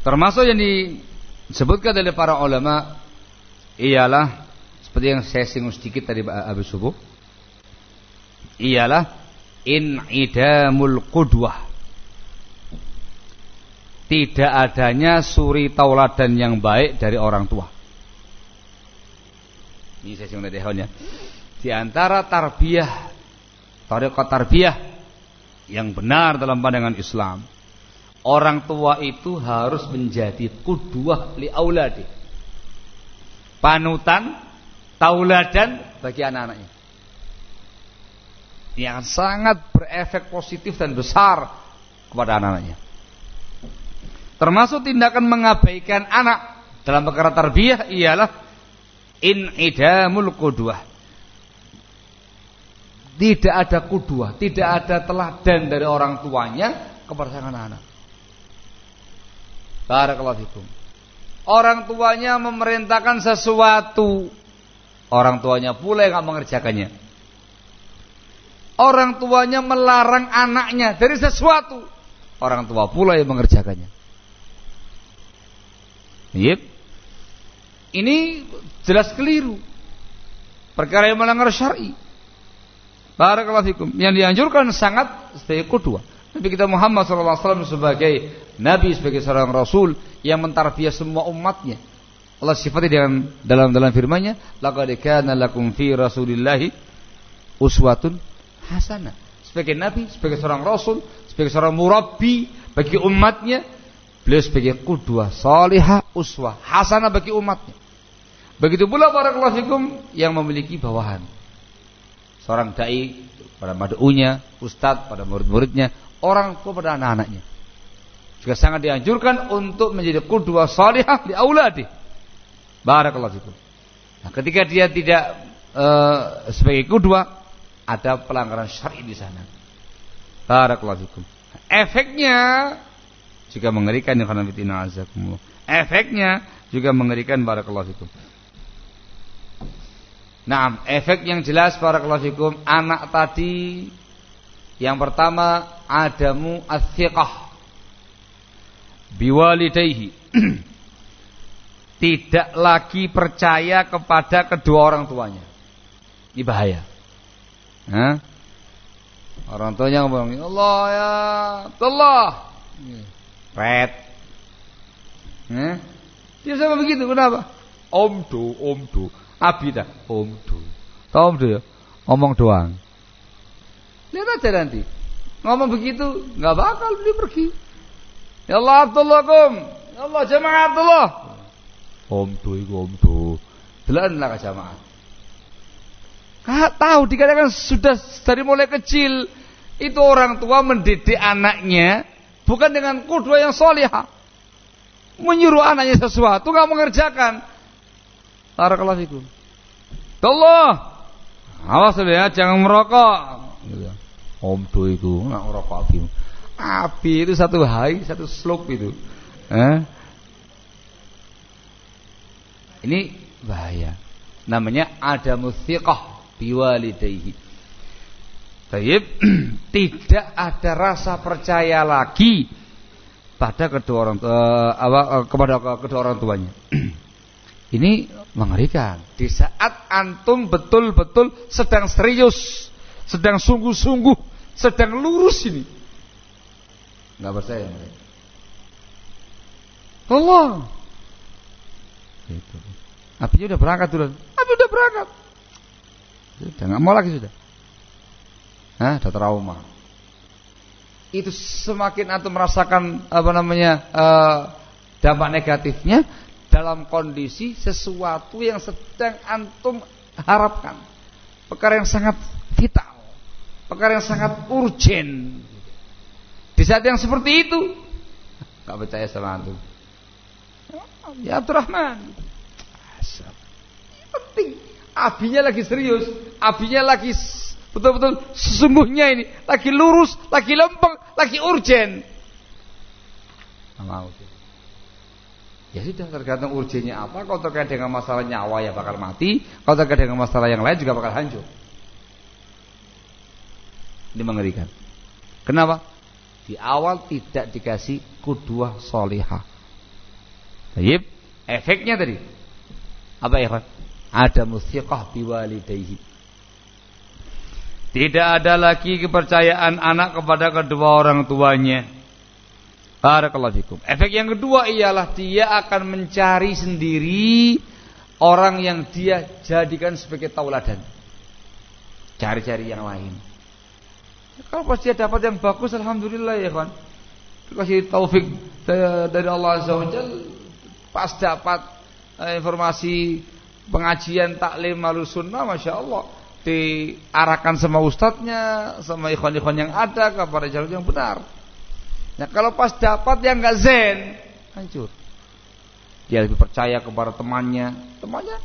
Termasuk yang disebutkan oleh para ulama ialah seperti yang saya singgung sedikit tadi habis subuh ialah inidamul qudwah. Tidak adanya suri tauladan yang baik dari orang tua. Ini saya singgung halnya di antara tarbiyah tarekat tarbiyah yang benar dalam pandangan Islam orang tua itu harus menjadi kudwah li auladi. Panutan, tauladan bagi anak-anaknya. Yang sangat berefek positif dan besar kepada anak-anaknya. Termasuk tindakan mengabaikan anak dalam perkara tarbiyah ialah inidamul qudwah. Tidak ada kudwah, tidak ada teladan dari orang tuanya kepada sang anak-anak. Barakallahu fikum. Orang tuanya memerintahkan sesuatu. Orang tuanya pula yang mengerjakannya. Orang tuanya melarang anaknya dari sesuatu. Orang tua pula yang mengerjakannya. Yep. Ini jelas keliru. Perkara yang melanggar syar'i. Barakallahu fikum. Yang dianjurkan sangat sebagai kedua. Nabi kita Muhammad SAW sebagai Nabi, sebagai seorang Rasul yang mentarbiah semua umatnya. Allah sifati dengan dalam dalam firman-Nya, "Laqad kana lakum fi Rasulillahi uswatun hasanah." Sebagai nabi, sebagai seorang rasul, sebagai seorang murabbi bagi umatnya, beliau sebagai qudwah salihah, uswah hasanah bagi umatnya. Begitu pula para fikum yang memiliki bawahan. Seorang dai pada mad'unya, ustadz pada murid-muridnya, orang tua pada anak-anaknya. Juga sangat dianjurkan untuk menjadi kudua salihah di auladi. Barakallahu fikum. Nah, ketika dia tidak uh, sebagai kudua, ada pelanggaran syar'i di sana. Barakallahu fikum. Efeknya juga mengerikan ya karena azakumullah. Efeknya juga mengerikan barakallahu fikum. Nah, efek yang jelas barakallahu fikum anak tadi yang pertama adamu as-siqah biwalidayhi. Tidak lagi percaya kepada kedua orang tuanya. Ini bahaya. Hah? Orang tuanya ngomong, ya Allah ya Allah. Red. Hah? Dia sama begitu, kenapa? Om do, om do. Abi dah, om do. Tahu om do ya? Ngomong doang. Lihat aja nanti. Ngomong begitu, nggak bakal dia pergi. Ya Allah Abdullah kum. Ya Allah jamaah Abdullah. Om iku om tuh. Delan lah jamaah. Kak tahu dikatakan sudah dari mulai kecil itu orang tua mendidik anaknya bukan dengan kudua yang solihah. Menyuruh anaknya sesuatu nggak mengerjakan. Barakallahu fikum. Ya Allah. Awas ya, jangan merokok. Gitu. Om tuh itu nak rokok api. Api itu satu high, satu slope itu. Eh? Ini bahaya. Namanya ada musiqah biwalidayhi. Taib tidak ada rasa percaya lagi pada kedua orang uh, kepada kedua orang tuanya. Ini mengerikan. Di saat antum betul-betul sedang serius, sedang sungguh-sungguh sedang lurus ini. Nggak percaya mereka. Allah. Itu. Apinya udah berangkat dulu. Api udah berangkat. Sudah nggak mau lagi sudah. Hah, udah trauma. Itu semakin antum merasakan apa namanya uh, dampak negatifnya dalam kondisi sesuatu yang sedang antum harapkan. Perkara yang sangat vital perkara yang sangat urgen. Di saat yang seperti itu, nggak percaya sama antum. Ya Abdurrahman, penting. Abinya lagi serius, abinya lagi betul-betul sesungguhnya ini, lagi lurus, lagi lempeng, lagi urgen. Mau. Ya sudah tergantung urgennya apa. Kalau terkait dengan masalah nyawa ya bakal mati. Kalau terkait dengan masalah yang lain juga bakal hancur. Ini mengerikan. Kenapa? Di awal tidak dikasih kuduah solihah. Baik, efeknya tadi apa ya? Ada musiqah biwalidayhi. Tidak ada lagi kepercayaan anak kepada kedua orang tuanya. Barakallahu fikum. Efek yang kedua ialah dia akan mencari sendiri orang yang dia jadikan sebagai tauladan. Cari-cari yang lain. Kalau pas dia dapat yang bagus alhamdulillah ya kan. Kasih taufik dari Allah Azza wa pas dapat eh, informasi pengajian taklim malu sunnah Masya Allah diarahkan sama ustadznya sama ikhwan-ikhwan yang ada kepada jalur yang benar. Nah kalau pas dapat yang nggak zen hancur. Dia lebih percaya kepada temannya. Temannya?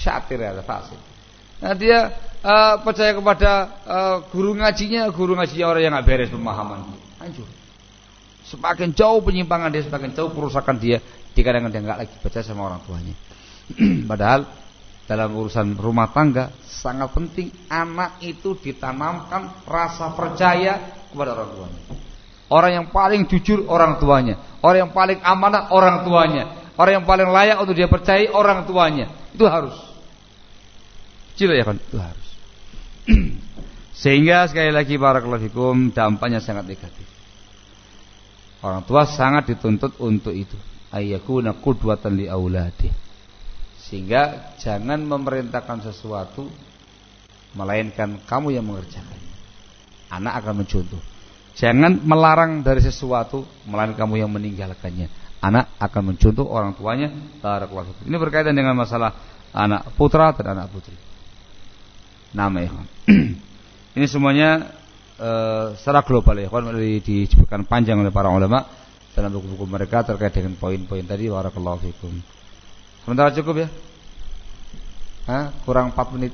Syatir ya fasik nah dia uh, percaya kepada uh, guru ngajinya guru ngajinya orang yang nggak beres pemahaman hancur. Semakin jauh penyimpangan dia semakin jauh kerusakan dia dikadang-kadang nggak lagi baca sama orang tuanya Padahal dalam urusan rumah tangga sangat penting anak itu ditanamkan rasa percaya kepada orang tuanya. Orang yang paling jujur orang tuanya, orang yang paling amanah orang tuanya, orang yang paling layak untuk dia percaya orang tuanya. Itu harus. Cila ya kan? Itu harus. Sehingga sekali lagi barakallahu fikum dampaknya sangat negatif. Orang tua sangat dituntut untuk itu. Ayyakuna qudwatan li auladih sehingga jangan memerintahkan sesuatu melainkan kamu yang mengerjakannya. Anak akan mencontoh. Jangan melarang dari sesuatu melainkan kamu yang meninggalkannya. Anak akan mencontoh orang tuanya. Ini berkaitan dengan masalah anak putra dan anak putri. Nama ya. Ini semuanya uh, secara global ya, disebutkan panjang oleh para ulama dalam buku-buku mereka terkait dengan poin-poin tadi. Warakallahu fikum. Sementara cukup ya? Hah? Kurang 4 menit.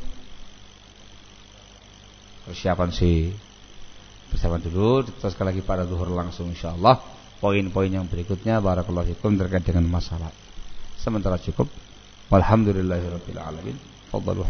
Persiapan sih. Persiapan dulu, diteruskan lagi pada zuhur langsung insyaallah. Poin-poin yang berikutnya barakallahu fikum terkait dengan masalah. Sementara cukup. Walhamdulillahirabbil alamin. Fadhalu.